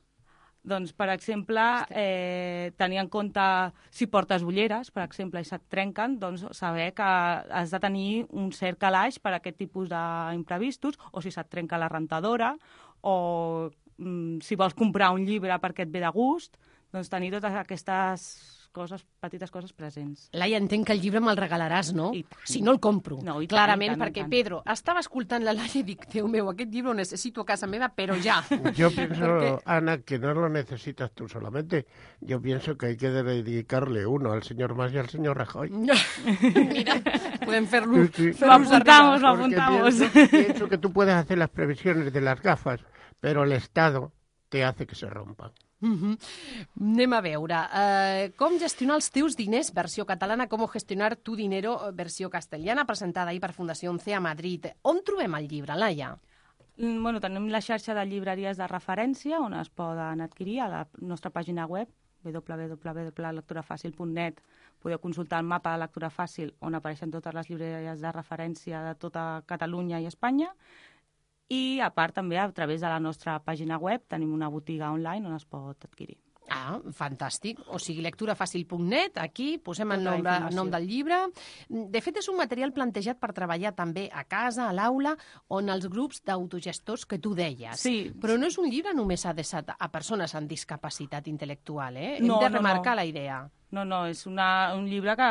Doncs, per exemple, eh, tenir en compte si portes ulleres, per exemple, i se't trenquen, doncs saber que has de tenir un cert calaix per a aquest tipus d'imprevistos, o si se't trenca la rentadora, o mm, si vols comprar un llibre perquè et ve de gust, doncs tenir totes aquestes coses, petites coses presents. Laia, entenc que el llibre me'l regalaràs, no? I tant. Si no el compro. No, i tant, Clarament, i tant, i perquè, tant. Pedro, estava escoltant la Laia i dic, Déu meu, aquest llibre ho necessito a casa meva, però ja. Yo pienso, Porque- Ana, que no lo necesitas tú solamente. Yo pienso que hay que dedicarle uno al señor Mas y al señor Rajoy. Mira, podem fer-lo Sí, sí. Lo apuntamos, lo apuntamos. Pienso, pienso que tú puedes hacer las previsiones de las gafas, pero el Estado te hace que se rompa. Mm -hmm. Anem a veure. Uh, com gestionar els teus diners, versió catalana, com gestionar tu dinero, versió castellana, presentada ahir per Fundació 11 a Madrid. On trobem el llibre, Laia? Mm, Bueno, tenim la xarxa de llibreries de referència on es poden adquirir a la nostra pàgina web www.lecturafàcil.net podeu consultar el mapa de lectura fàcil on apareixen totes les llibreries de referència de tota Catalunya i Espanya i a part també a través de la nostra pàgina web tenim una botiga online on es pot adquirir. Ah, fantàstic. O sigui, lecturafàcil.net, aquí posem el Tota nom, de, nom del llibre. De fet, és un material plantejat per treballar també a casa, a l'aula, on els grups d'autogestors que tu deies. Sí. Però no és un llibre només adreçat a persones amb discapacitat intel·lectual, eh? No, Hem de no, remarcar no. la idea. No, no, és una, un llibre que,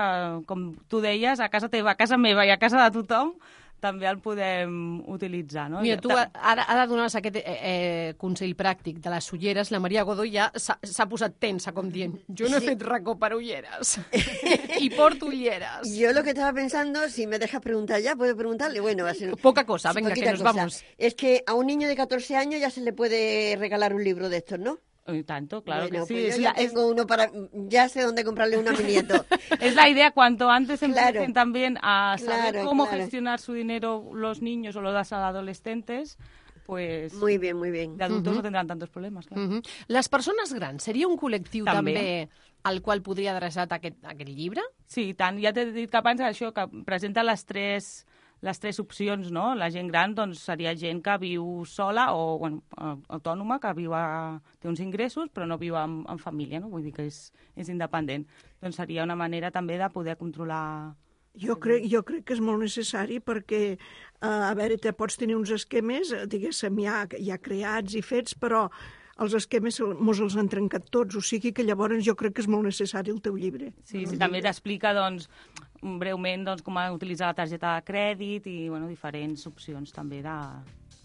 com tu deies, a casa teva, a casa meva i a casa de tothom, també el podem utilitzar. No? Mira, I- tu ara, ara donaves aquest eh, eh, consell pràctic de les ulleres, la Maria Godó ja s'ha posat tensa, com dient, jo no he Sí. fet racó per ulleres. I porto ulleres. Yo lo que estaba pensando, si me dejas preguntar ya, puedo preguntarle. Bueno, va a ser... Poca cosa, Sí, venga, que nos cosa. vamos. Es que a un niño de 14 años ya se le puede regalar un libro de estos, ¿no? Y tanto, claro bueno, que sí. pues es, yo la, ya es- tengo uno para... Ya sé dónde comprarle uno a mi nieto. es la idea, cuanto antes empiecen Claro. también a saber Claro, cómo claro. gestionar su dinero los niños o los adolescentes, pues Muy bien, muy bien. de adultos Ujú. no tendrán tantos problemas. Claro. Mhm. Les persones grans seria un col·lectiu també, També. al qual podria adreçat aquest, aquest llibre? Sí, i tant. Ja t'he dit que abans això, que presenta les tres, les tres opcions, no? La gent gran doncs, seria gent que viu sola o bueno, autònoma, que viu a, té uns ingressos però no viu en, en família, no? vull dir que és, és independent. Doncs seria una manera també de poder controlar... Jo crec, jo crec que és molt necessari perquè, eh, a veure, te pots tenir uns esquemes, eh, diguéssim, ja, ja creats i fets, però els esquemes mos els han trencat tots, o sigui que llavors jo crec que és molt necessari el teu llibre. Sí, sí també t'explica doncs, breument doncs, com utilitzar la targeta de crèdit i bueno, diferents opcions també de,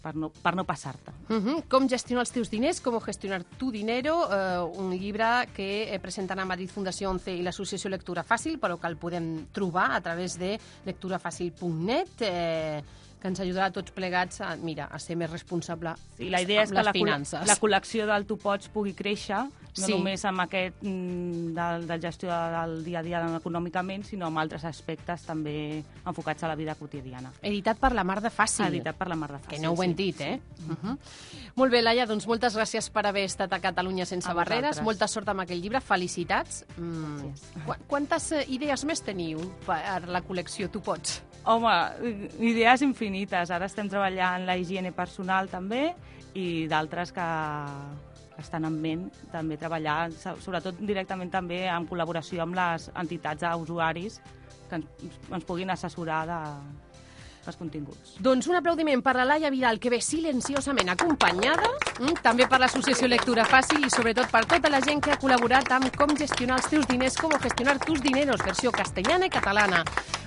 per no, per no passar-te. Mhm. Com gestionar els teus diners, com gestionar tu dinero, eh, un llibre que eh, presenten a Madrid Fundació 11 i l'Associació Lectura Fàcil, però que el podem trobar a través de lecturafàcil.net, eh, que ens ajudarà a tots plegats a, mira, a ser més responsable Sí, la idea és que la, col- finances. la col·lecció del Tu Pots pugui créixer, no Sí. només amb aquest mm, del, del gestió del dia a dia econòmicament, sinó amb altres aspectes també enfocats a la vida quotidiana. Editat per la Mar de Fàcil. Editat per la Mar de Fàcil. Que no ho hem sí, dit, sí. eh? Uh -huh. Molt bé, Laia, doncs moltes gràcies per haver estat a Catalunya sense A barreres. vosaltres. Molta sort amb aquell llibre. Felicitats. Mm. Qu quantes eh, idees més teniu per la col·lecció Tu pots? Home, idees infinites. Ara estem treballant la higiene personal també i d'altres que, que estan en ment també treballar, so- sobretot directament també en col·laboració amb les entitats d'usuaris que ens, ens puguin assessorar de, dels continguts. Doncs un aplaudiment per la Laia Vidal, que ve silenciosament acompanyada, mm, també per l'Associació Lectura Fàcil i sobretot per tota la gent que ha col·laborat amb com gestionar els teus diners, com gestionar tus dineros, versió castellana i catalana.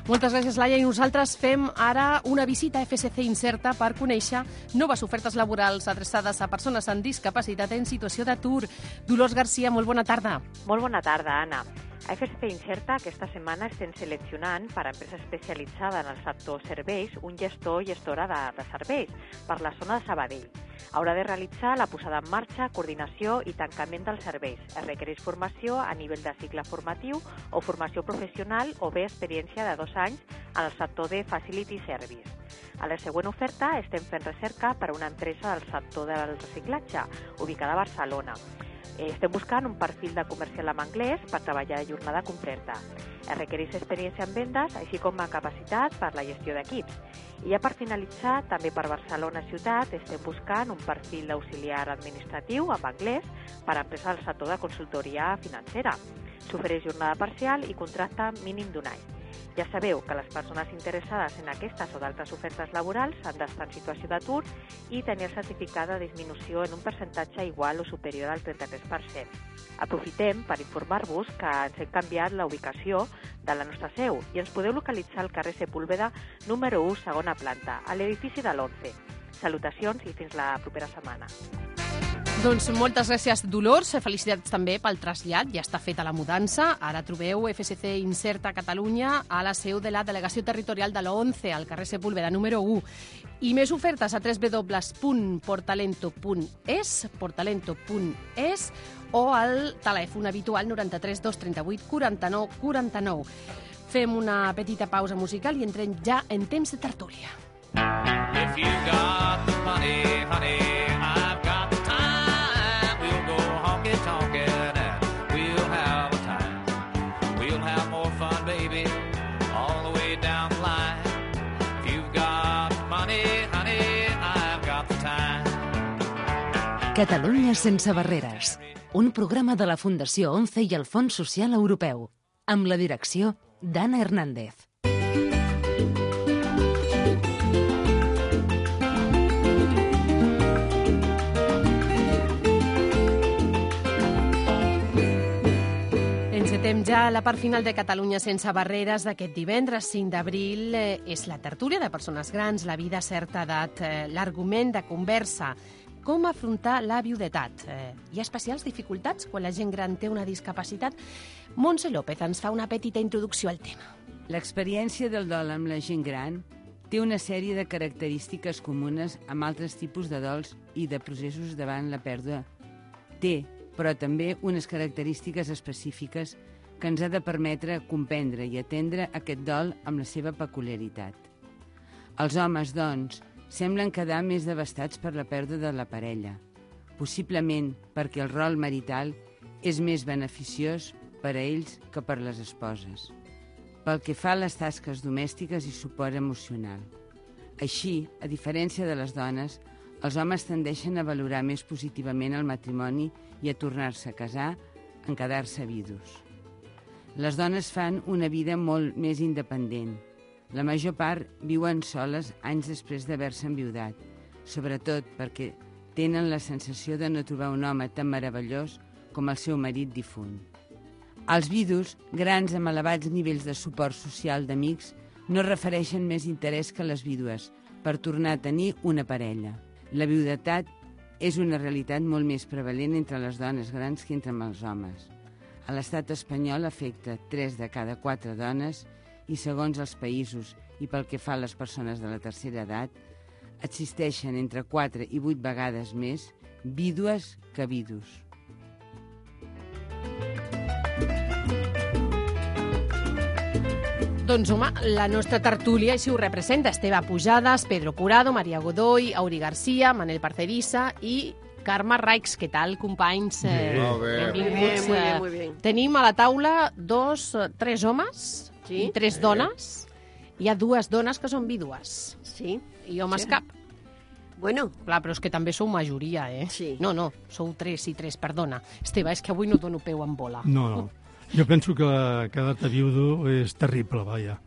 Moltes gràcies, Laia, i nosaltres fem ara una visita a FSC Incerta per conèixer noves ofertes laborals adreçades a persones amb discapacitat en situació d'atur. Dolors Garcia, molt bona tarda. Molt bona tarda, Anna. A FSC Incerta aquesta setmana estem seleccionant per a empresa especialitzada en el sector serveis un gestor o gestora de, de serveis per la zona de Sabadell. Haurà de realitzar la posada en marxa, coordinació i tancament dels serveis. Es requereix formació a nivell de cicle formatiu o formació professional o bé experiència de dos anys en el sector de Facility Service. A la següent oferta estem fent recerca per a una empresa del sector del reciclatge, ubicada a Barcelona. Eh, Estem buscant un perfil de comercial en anglès per treballar a jornada completa. Es requereix experiència en vendes, així com a capacitat per la gestió d'equips. I ja per finalitzar, també per Barcelona ciutat, estem buscant un perfil d'auxiliar administratiu en anglès per a empresa del sector de consultoria financera. S'ofereix jornada parcial i contracte mínim d'un any. Ja sabeu que les persones interessades en aquestes o d'altres ofertes laborals han d'estar en situació d'atur i tenir el certificat de disminució en un percentatge igual o superior al 33%. Aprofitem per informar-vos que ens hem canviat la ubicació de la nostra seu i ens podeu localitzar al carrer Sepúlveda número 1, segona planta, a l'edifici de l'11. Salutacions i fins la propera setmana. Doncs moltes gràcies, Dolors. Felicitats també pel trasllat. Ja està feta la mudança. Ara trobeu FSC Inserta Catalunya a la seu de la Delegació Territorial de la 11, al carrer Sepúlveda número 1. I més ofertes a www.portalento.es, portalento.es o al telèfon habitual 93 238 49 49. Fem una petita pausa musical i entrem ja en temps de tertúlia. If you got the money, honey, I've Catalunya sense barreres. Un programa de la Fundació 11 i el Fons Social Europeu. Amb la direcció d'Anna Hernández. Encetem ja la part final de Catalunya sense barreres d'aquest divendres 5 d'abril. Eh, és la tertúlia de persones grans, la vida a certa edat, eh, l'argument de conversa, com afrontar la viudetat. Eh, hi ha especials dificultats quan la gent gran té una discapacitat? Montse López ens fa una petita introducció al tema. L'experiència del dol amb la gent gran té una sèrie de característiques comunes amb altres tipus de dols i de processos davant la pèrdua. Té, però també unes característiques específiques que ens ha de permetre comprendre i atendre aquest dol amb la seva peculiaritat. Els homes, doncs, semblen quedar més devastats per la pèrdua de la parella, possiblement perquè el rol marital és més beneficiós per a ells que per les esposes pel que fa a les tasques domèstiques i suport emocional. Així, a diferència de les dones, els homes tendeixen a valorar més positivament el matrimoni i a tornar-se a casar en quedar-se vidus. Les dones fan una vida molt més independent. La major part viuen soles anys després d'haver-se enviudat, sobretot perquè tenen la sensació de no trobar un home tan meravellós com el seu marit difunt. Els vidus, grans amb elevats nivells de suport social d'amics, no refereixen més interès que les vídues per tornar a tenir una parella. La viudetat és una realitat molt més prevalent entre les dones grans que entre els homes. A l'estat espanyol afecta 3 de cada 4 dones i segons els països i pel que fa a les persones de la tercera edat, existeixen entre 4 i 8 vegades més vídues que vidus. Doncs, home, la nostra tertúlia així ho representa. Esteve Pujades, Pedro Curado, Maria Godoy, Auri Garcia, Manel Parcerissa i Carme Raix. Què tal, companys? Bé. Molt bé. Benvinguts. Muy bien, muy bien, Eh, muy bien. Tenim a la taula dos, eh, tres homes Sí. i tres dones. Hi ha dues dones que són vídues. Sí. I homes Sí. cap. Bueno. Clar, però és que també sou majoria, eh? Sí. No, no, sou tres i tres, perdona. Esteve, és que avui no dono peu en bola. No, no. Jo penso que quedar-te viudo és terrible, vaja.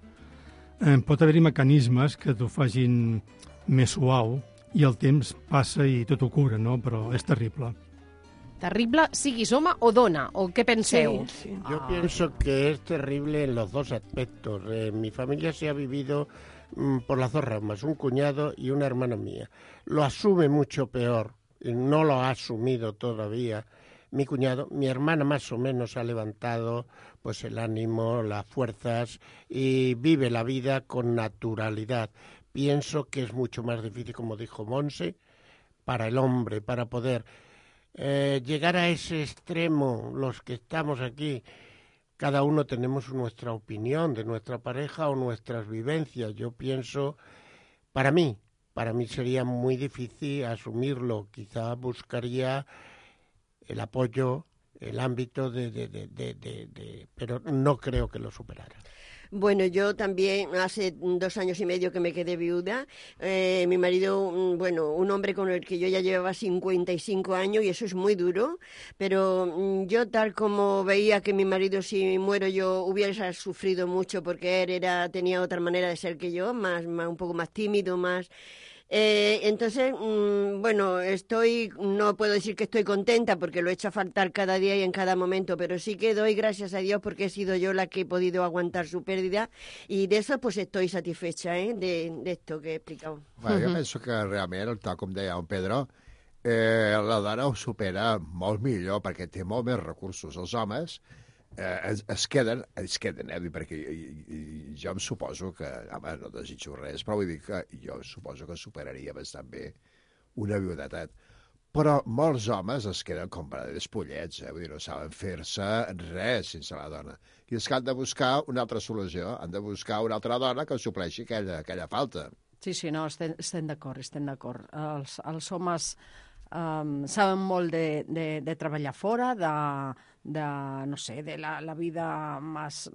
Eh, pot haver-hi mecanismes que t'ho facin més suau i el temps passa i tot ho cura, no? Però és terrible. Terrible, siguis home o dona, o què penseu? Yo pienso que es terrible en los dos aspectos. Eh, mi familia se ha vivido mm, por las dos ramas, un cuñado y una hermana mía. Lo asume mucho peor, y no lo ha asumido todavía mi cuñado. Mi hermana más o menos ha levantado pues el ánimo, las fuerzas y vive la vida con naturalidad. Pienso que es mucho más difícil, como dijo Monse, para el hombre, para poder eh, llegar a ese extremo, los que estamos aquí, cada uno tenemos nuestra opinión de nuestra pareja o nuestras vivencias. Yo pienso, para mí, para mí sería muy difícil asumirlo. Quizá buscaría el apoyo, el ámbito de, de, de, de, pero no creo que lo superara. Bueno, yo también hace dos años y medio que me quedé viuda. Eh, mi marido, mm, bueno, un hombre con el que yo ya llevaba 55 años y eso es muy duro, pero mm, yo tal como veía que mi marido si muero yo hubiera sufrido mucho porque él era tenía otra manera de ser que yo, más, más un poco más tímido, más eh, entonces, mm, bueno, estoy, no puedo decir que estoy contenta porque lo he hecho a faltar cada día y en cada momento, pero sí que doy gracias a Dios porque he sido yo la que he podido aguantar su pérdida y de eso pues estoy satisfecha ¿eh? de, de esto que he explicado. Bueno, jo penso que realment, el tal com deia el Pedro, eh, la dona ho supera molt millor perquè té molt més recursos. Els homes eh, es, es queden, es queden, eh, perquè i, i, jo em suposo que, home, no desitjo res, però vull dir que jo suposo que superaria bastant bé una viudetat. Però molts homes es queden com verdaders pollets, eh? vull dir, no saben fer-se res sense la dona. I és que han de buscar una altra solució, han de buscar una altra dona que supleixi aquella, aquella falta. Sí, sí, no, estem, estem d'acord, estem d'acord. Els, els homes um, saben molt de, de, de treballar fora, de, de, no sé, de la, la vida més...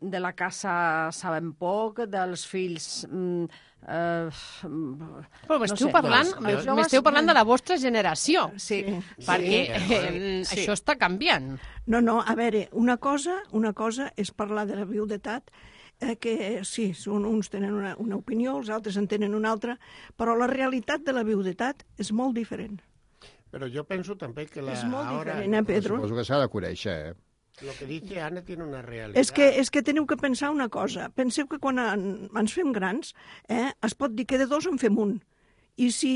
De la casa saben poc, dels fills... Mm, eh, Però m'esteu parlant, m'esteu parlant de la vostra generació. Sí. Perquè Sí. eh, Sí. això està canviant. No, no, a veure, una cosa, una cosa és parlar de la viudetat, eh, que sí, són, uns tenen una, una opinió, els altres en tenen una altra, però la realitat de la viudetat és molt diferent. Pero yo pienso también que la, Es muy ahora... diferente, ¿eh, Pedro? Suposo que s'ha de conèixer, eh? Lo que dice Ana tiene una realidad. És que, és que teniu que pensar una cosa. Penseu que quan en, ens fem grans eh, es pot dir que de dos en fem un. I si,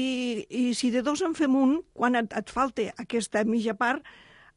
i si de dos en fem un, quan et, et falta aquesta mitja part,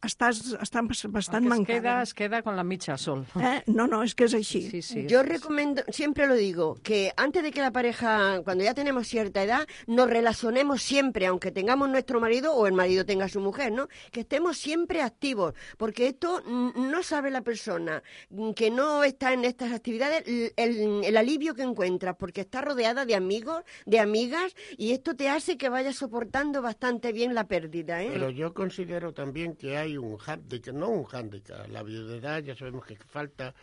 estàs, estàs bastant que es mancada. queda, es queda con la mitja sol. Eh? No, no, es que es así. Sí, sí. Yo recomiendo, siempre lo digo, que antes de que la pareja, cuando ya tenemos cierta edad, nos relacionemos siempre, aunque tengamos nuestro marido o el marido tenga su mujer, ¿no? Que estemos siempre activos, porque esto no sabe la persona mm, que no está en estas actividades el, el- el alivio que encuentras, porque está rodeada de amigos, de amigas, y esto te hace que vayas soportando bastante bien la pérdida, ¿eh? Pero yo considero también que hay un handicap, no un handicap, la viudedad ya sabemos que falta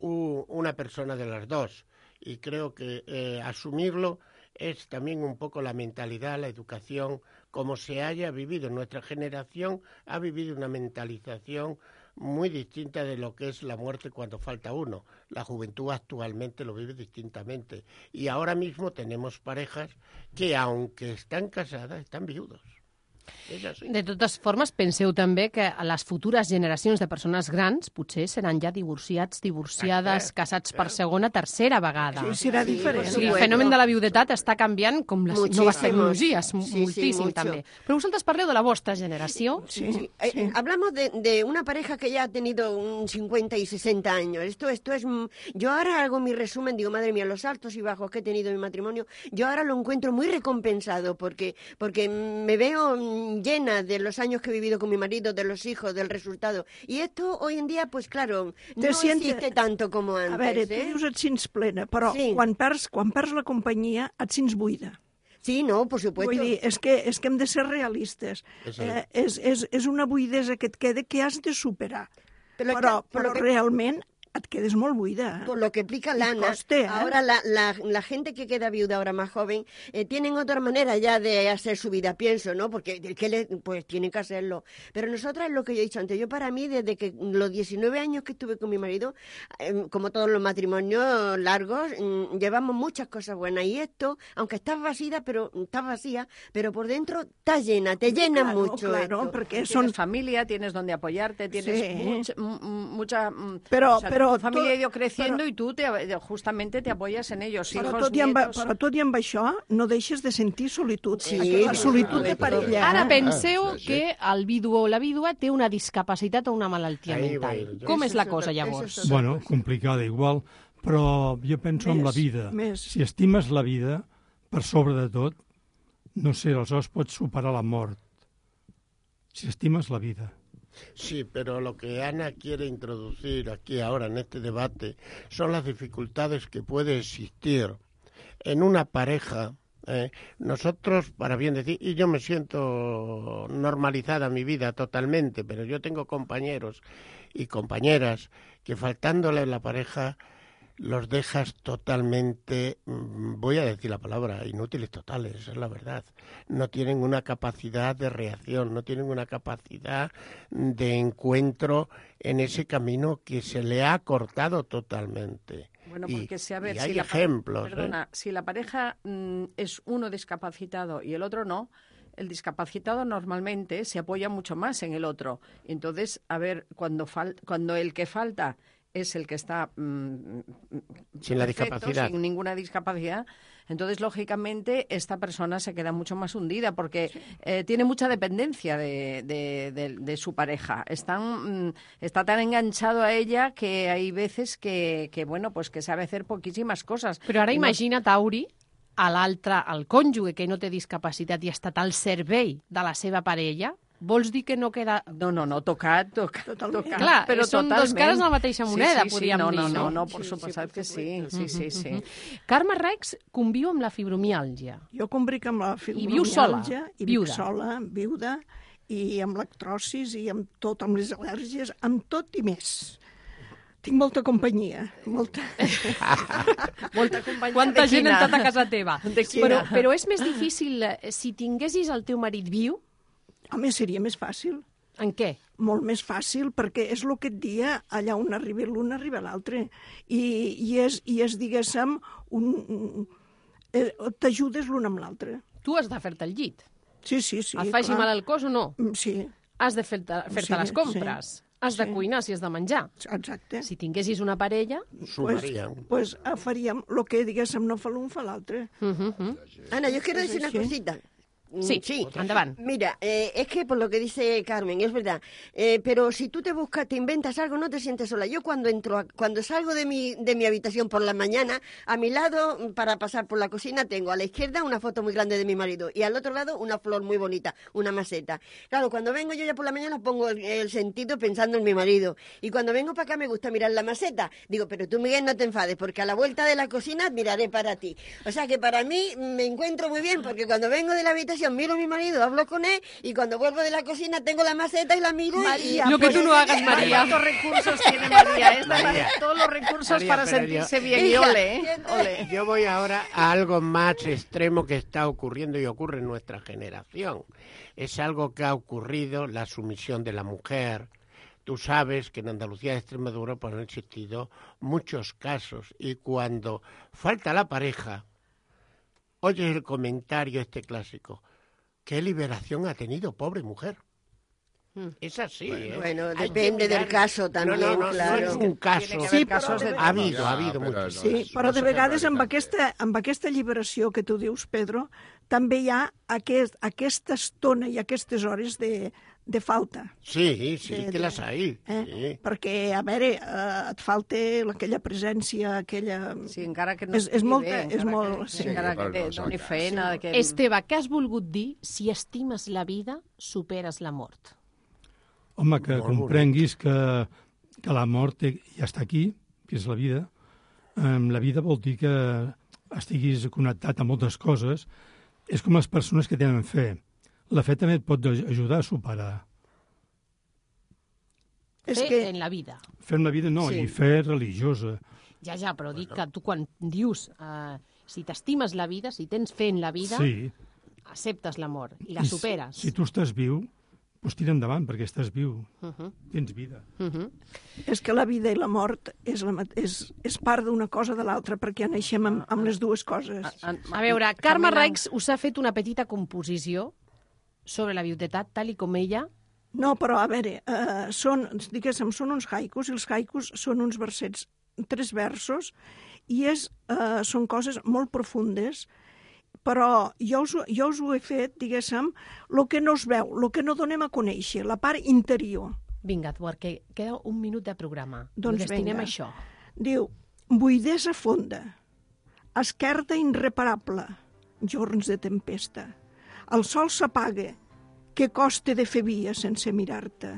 una persona de las dos y creo que eh, asumirlo es también un poco la mentalidad, la educación, como se haya vivido. Nuestra generación ha vivido una mentalización muy distinta de lo que es la muerte cuando falta uno. La juventud actualmente lo vive distintamente. Y ahora mismo tenemos parejas que, aunque están casadas, están viudos. De totes formes, penseu també que a les futures generacions de persones grans potser seran ja divorciats, divorciades, casats per segona, tercera vegada. Sí, serà Sí, diferent. Sigui, el fenomen de la viudetat està canviant com les Muchísimo. noves tecnologies, Sí, sí, moltíssim mucho. també. Però vosaltres parleu de la vostra generació. Sí, eh, hablamos de, de una pareja que ya ha tenido un 50 y 60 años. Esto, esto es. mm, Yo ahora hago mi resumen, digo, madre mía, los altos y bajos que he tenido en mi matrimonio, yo ahora lo encuentro muy recompensado porque, porque me veo mm, llena de los años que he vivido con mi marido, de los hijos, del resultado. Y esto hoy en día, pues claro, Te no sientes- existe tanto como antes. A veure, tu ¿eh? dius et sents plena, però Sí. quan, perds, quan perds la companyia et sents buida. Sí, no, por supuesto. Vull dir, és que, és que hem de ser realistes. És Eh, és, és, és una buidesa que et queda que has de superar. Però Però, però, però que- realment et quedes molt buida. Por lo que explica Lana, coste, ¿eh? ahora la, la, la gente que queda viuda ahora más joven eh, tienen otra manera ya de hacer su vida, pienso, ¿no? Porque el que le- pues tienen que hacerlo. Pero nosotras, lo que yo he dicho antes, yo para mí, desde que los 19 años que estuve con mi marido, eh, como todos los matrimonios largos, mm, llevamos muchas cosas buenas. Y esto, aunque estás vacía, pero estás vacía, pero por dentro está llena, te llena claro, mucho. claro, esto. porque Tienes son... familia, tienes donde apoyarte, tienes Sí. mucha, mm, Però- o sea, però tu familia to- ha ido creciendo però- y tú te, justamente te apoyas en ellos, Però hijos, tot, i amb, nietos... però tot i amb això, no deixes de sentir solitud. Sí, la solitud de parella. Ara eh? penseu Ah, sí, sí. que el vidu o la vídua té una discapacitat o una malaltia Ahí mental. Com és la cosa, llavors? Bueno, complicada igual, però jo penso en la Més, vida. més. Si estimes la vida, per sobre de tot, no sé, aleshores pots superar la mort. Si estimes la vida. Sí, pero lo que Ana quiere introducir aquí ahora en este debate son las dificultades que puede existir en una pareja. eh, nosotros, para bien decir, y yo me siento normalizada mi vida totalmente, pero yo tengo compañeros y compañeras que faltándole la pareja los dejas totalmente, mm, voy a decir la palabra, inútiles totales, esa es la verdad. No tienen una capacidad de reacción, no tienen una capacidad de encuentro en ese camino que se le ha cortado totalmente. Bueno, Y- porque si, a ver, y si hay la ejemplos. ¿eh? Perdona, si la pareja mm, es uno discapacitado y el otro no, el discapacitado normalmente se apoya mucho más en el otro. Entonces, a ver, cuando, fal- cuando el que falta es el que está mm, Sin la perfecto, discapacidad. sin ninguna discapacidad, entonces lógicamente esta persona se queda mucho más hundida porque eh, tiene mucha dependencia de, de- de- de su pareja. Están, mm, está tan enganchado a ella que hay veces que, que, bueno, pues que sabe hacer poquísimas cosas. Però ara I no- imagina't, Auri, a l'altre, el cònjuge que no té discapacitat i ha estat al servei de la seva parella, vols dir que no queda... No, no, no, tocat, tocat, tocat. Clar, però són dos totalment. cares de la mateixa moneda, sí, sí, sí, podríem no, dir, no, no? no, no, por Sí, sí, supuesto per que sí, sí, sí, sí. Mhm. Carme Rex conviu amb la fibromiàlgia. Jo convic amb la I viu sola, fibromiàlgia, i viuda. viu sola, viuda, i amb l'actrosis, i amb tot, amb les al·lèrgies, amb tot i més. Tinc molta companyia, molta... molta companyia Quanta de gent ha entrat a casa teva. Però, però és més difícil eh, si tinguessis el teu marit viu? Home, seria més fàcil. En què? Molt més fàcil, perquè és el que et dia, allà on arriba l'un arriba l'altre. I, i, és, I és, diguéssim, un... eh, T'ajudes l'un amb l'altre. Tu has de fer-te el llit. Sí, sí, sí. Et faci clar. mal al cos o no? Sí. Has de fer-te fer Sí, les compres. sí. Has de Sí. cuinar si has de menjar. Exacte. Si tinguessis una parella... Pues, pues eh, faríem el que, diguéssim, no fa l'un, fa l'altre. Ana, yo quiero decir una Sí. cosita. Mm, Sí, andaban. Mira, eh, es que por lo que dice Carmen, es verdad, eh, pero si tú te buscas, te inventas algo, no te sientes sola. Yo cuando entro, a- cuando salgo de mi, de mi habitación por la mañana, a mi lado, para pasar por la cocina, tengo a la izquierda una foto muy grande de mi marido y al otro lado una flor muy bonita, una maceta. Claro, cuando vengo yo ya por la mañana pongo el, el sentido pensando en mi marido. Y cuando vengo para acá me gusta mirar la maceta. Digo, pero tú, Miguel, no te enfades, porque a la vuelta de la cocina miraré para ti. O sea que para mí me encuentro muy bien, porque cuando vengo de la habitación miro a mi marido, hablo con él, y cuando vuelvo de la cocina tengo la maceta y la miro. María, y, Lo que tú no hagas, María. ¿Cuántos recursos tiene María? Esta María. María, todos los recursos María, para sentirse yo- bien. Y ole, ¿eh? ole. Yo voy ahora a algo más extremo que está ocurriendo y ocurre en nuestra generación. Es algo que ha ocurrido, la sumisión de la mujer. Tú sabes que en Andalucía y Extremadura pues, han existido muchos casos y cuando falta la pareja, oyes el comentario este clásico. ¿Qué liberación ha tenido, pobre mujer? Es así. ¿eh? Bueno, que depende del caso también, no, no, no, claro. No es un que Sí, casos de... Ha habido, ha Ja, habido però muchos. Sí, no però de vegades amb aquesta, amb aquesta lliberació que tu dius, Pedro, també hi ha aquest, aquesta estona i aquestes hores de, de falta. Sí, sí, De- que de- las hay. Eh? Sí. Perquè, a veure, eh, et falta aquella presència, aquella... Sí, encara que no És- és molta- bé, és encara molt- Que, sí. encara Sí, que te però- doni sí. feina... Que... Esteve, què has volgut dir? Si estimes la vida, superes la mort. Home, que Molt comprenguis que, que la mort ja està aquí, que és la vida. Um, la vida vol dir que estiguis connectat a moltes coses. És com les persones que tenen fe. La fe també et pot aj- ajudar a superar. És Fer que en la vida. Fer en la vida no, Sí. i fe religiosa. Ja, ja, però dic que tu quan dius eh, si t'estimes la vida, si tens fe en la vida, Sí. acceptes la mort i la I si- superes. Si tu estàs viu, doncs tira endavant, perquè estàs viu. Uh -huh. Tens vida. Uh -huh. és que la vida i la mort és, la, és, és part d'una cosa de l'altra, perquè ja naixem amb, amb les dues coses. A veure, Carme Raix us ha fet una petita composició sobre la viudetat, tal i com ella... No, però a veure, uh, són, diguéssim, són uns haikus, i els haikus són uns versets, tres versos, i és, uh, són coses molt profundes, però jo us, jo us ho he fet, diguéssim, el que no es veu, el que no donem a conèixer, la part interior. Vinga, perquè queda un minut de programa. Doncs Ho destinem vinga. a això. Diu, buidesa fonda, esquerda irreparable, jorns de tempesta. El sol s'apaga, que costa de fer via sense mirar-te.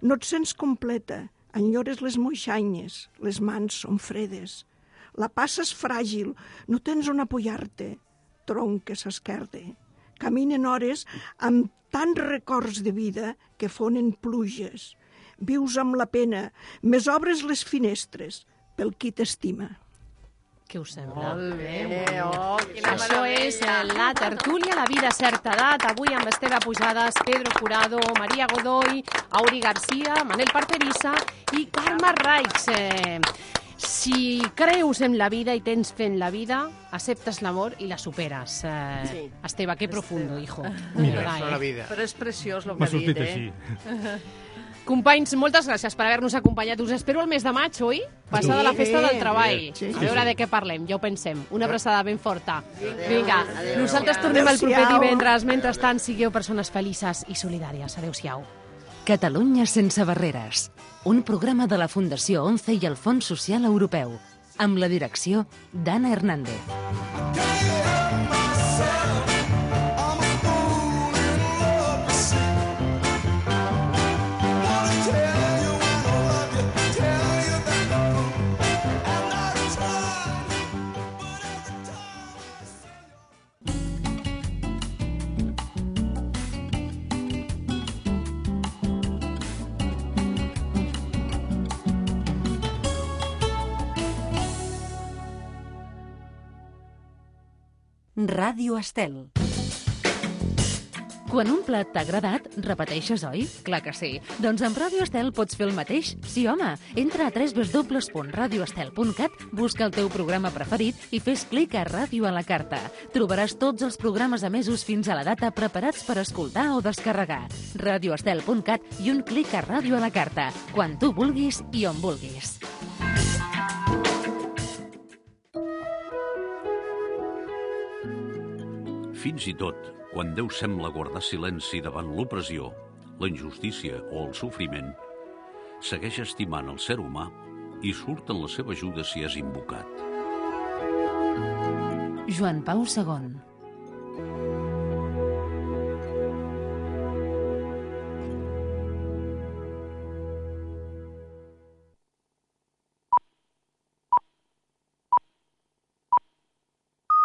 No et sents completa, enyores les moixanyes, les mans són fredes. La passa és fràgil, no tens on apoyar-te. Tronc que s'esquerde. Caminen hores amb tants records de vida que fonen pluges. Vius amb la pena, més obres les finestres pel qui t'estima. Què us sembla? Molt bé, oh, quina Això meravella. és eh, la tertúlia, la vida a certa edat, avui amb Esteve Pujades, Pedro Jurado, Maria Godoy, Auri Garcia, Manel Parterissa i Carme Raix. Eh, si creus en la vida i tens fe en la vida, acceptes l'amor i la superes. Eh, Sí. Esteve, qué profundo, hijo. Mira, Eso es la eh? vida. Però és preciós el que ha dit, sortit eh? així. Companys, moltes gràcies per haver-nos acompanyat. Us espero el mes de maig, oi? Passada la festa del treball. Sí, sí, A veure sí. de què parlem, ja ho pensem. Una abraçada ben forta. Vinga, nosaltres Adéu. tornem el proper divendres. Mentrestant, sigueu persones felices i solidàries. Adéu-siau. Catalunya sense barreres. Un programa de la Fundació ONCE i el Fons Social Europeu. Amb la direcció d'Anna Hernández. Ràdio Estel. Quan un plat t'ha agradat, repeteixes, oi? Clar que sí. Doncs amb Ràdio Estel pots fer el mateix? Sí, home. Entra a www.radioestel.cat, busca el teu programa preferit i fes clic a Ràdio a la carta. Trobaràs tots els programes emesos fins a la data preparats per escoltar o descarregar. radioestel.cat i un clic a Ràdio a la carta. Quan tu vulguis i on vulguis. Fins i tot, quan Déu sembla guardar silenci davant l'opressió, la injustícia o el sofriment, segueix estimant el ser humà i surt en la seva ajuda si és invocat. Joan Pau II.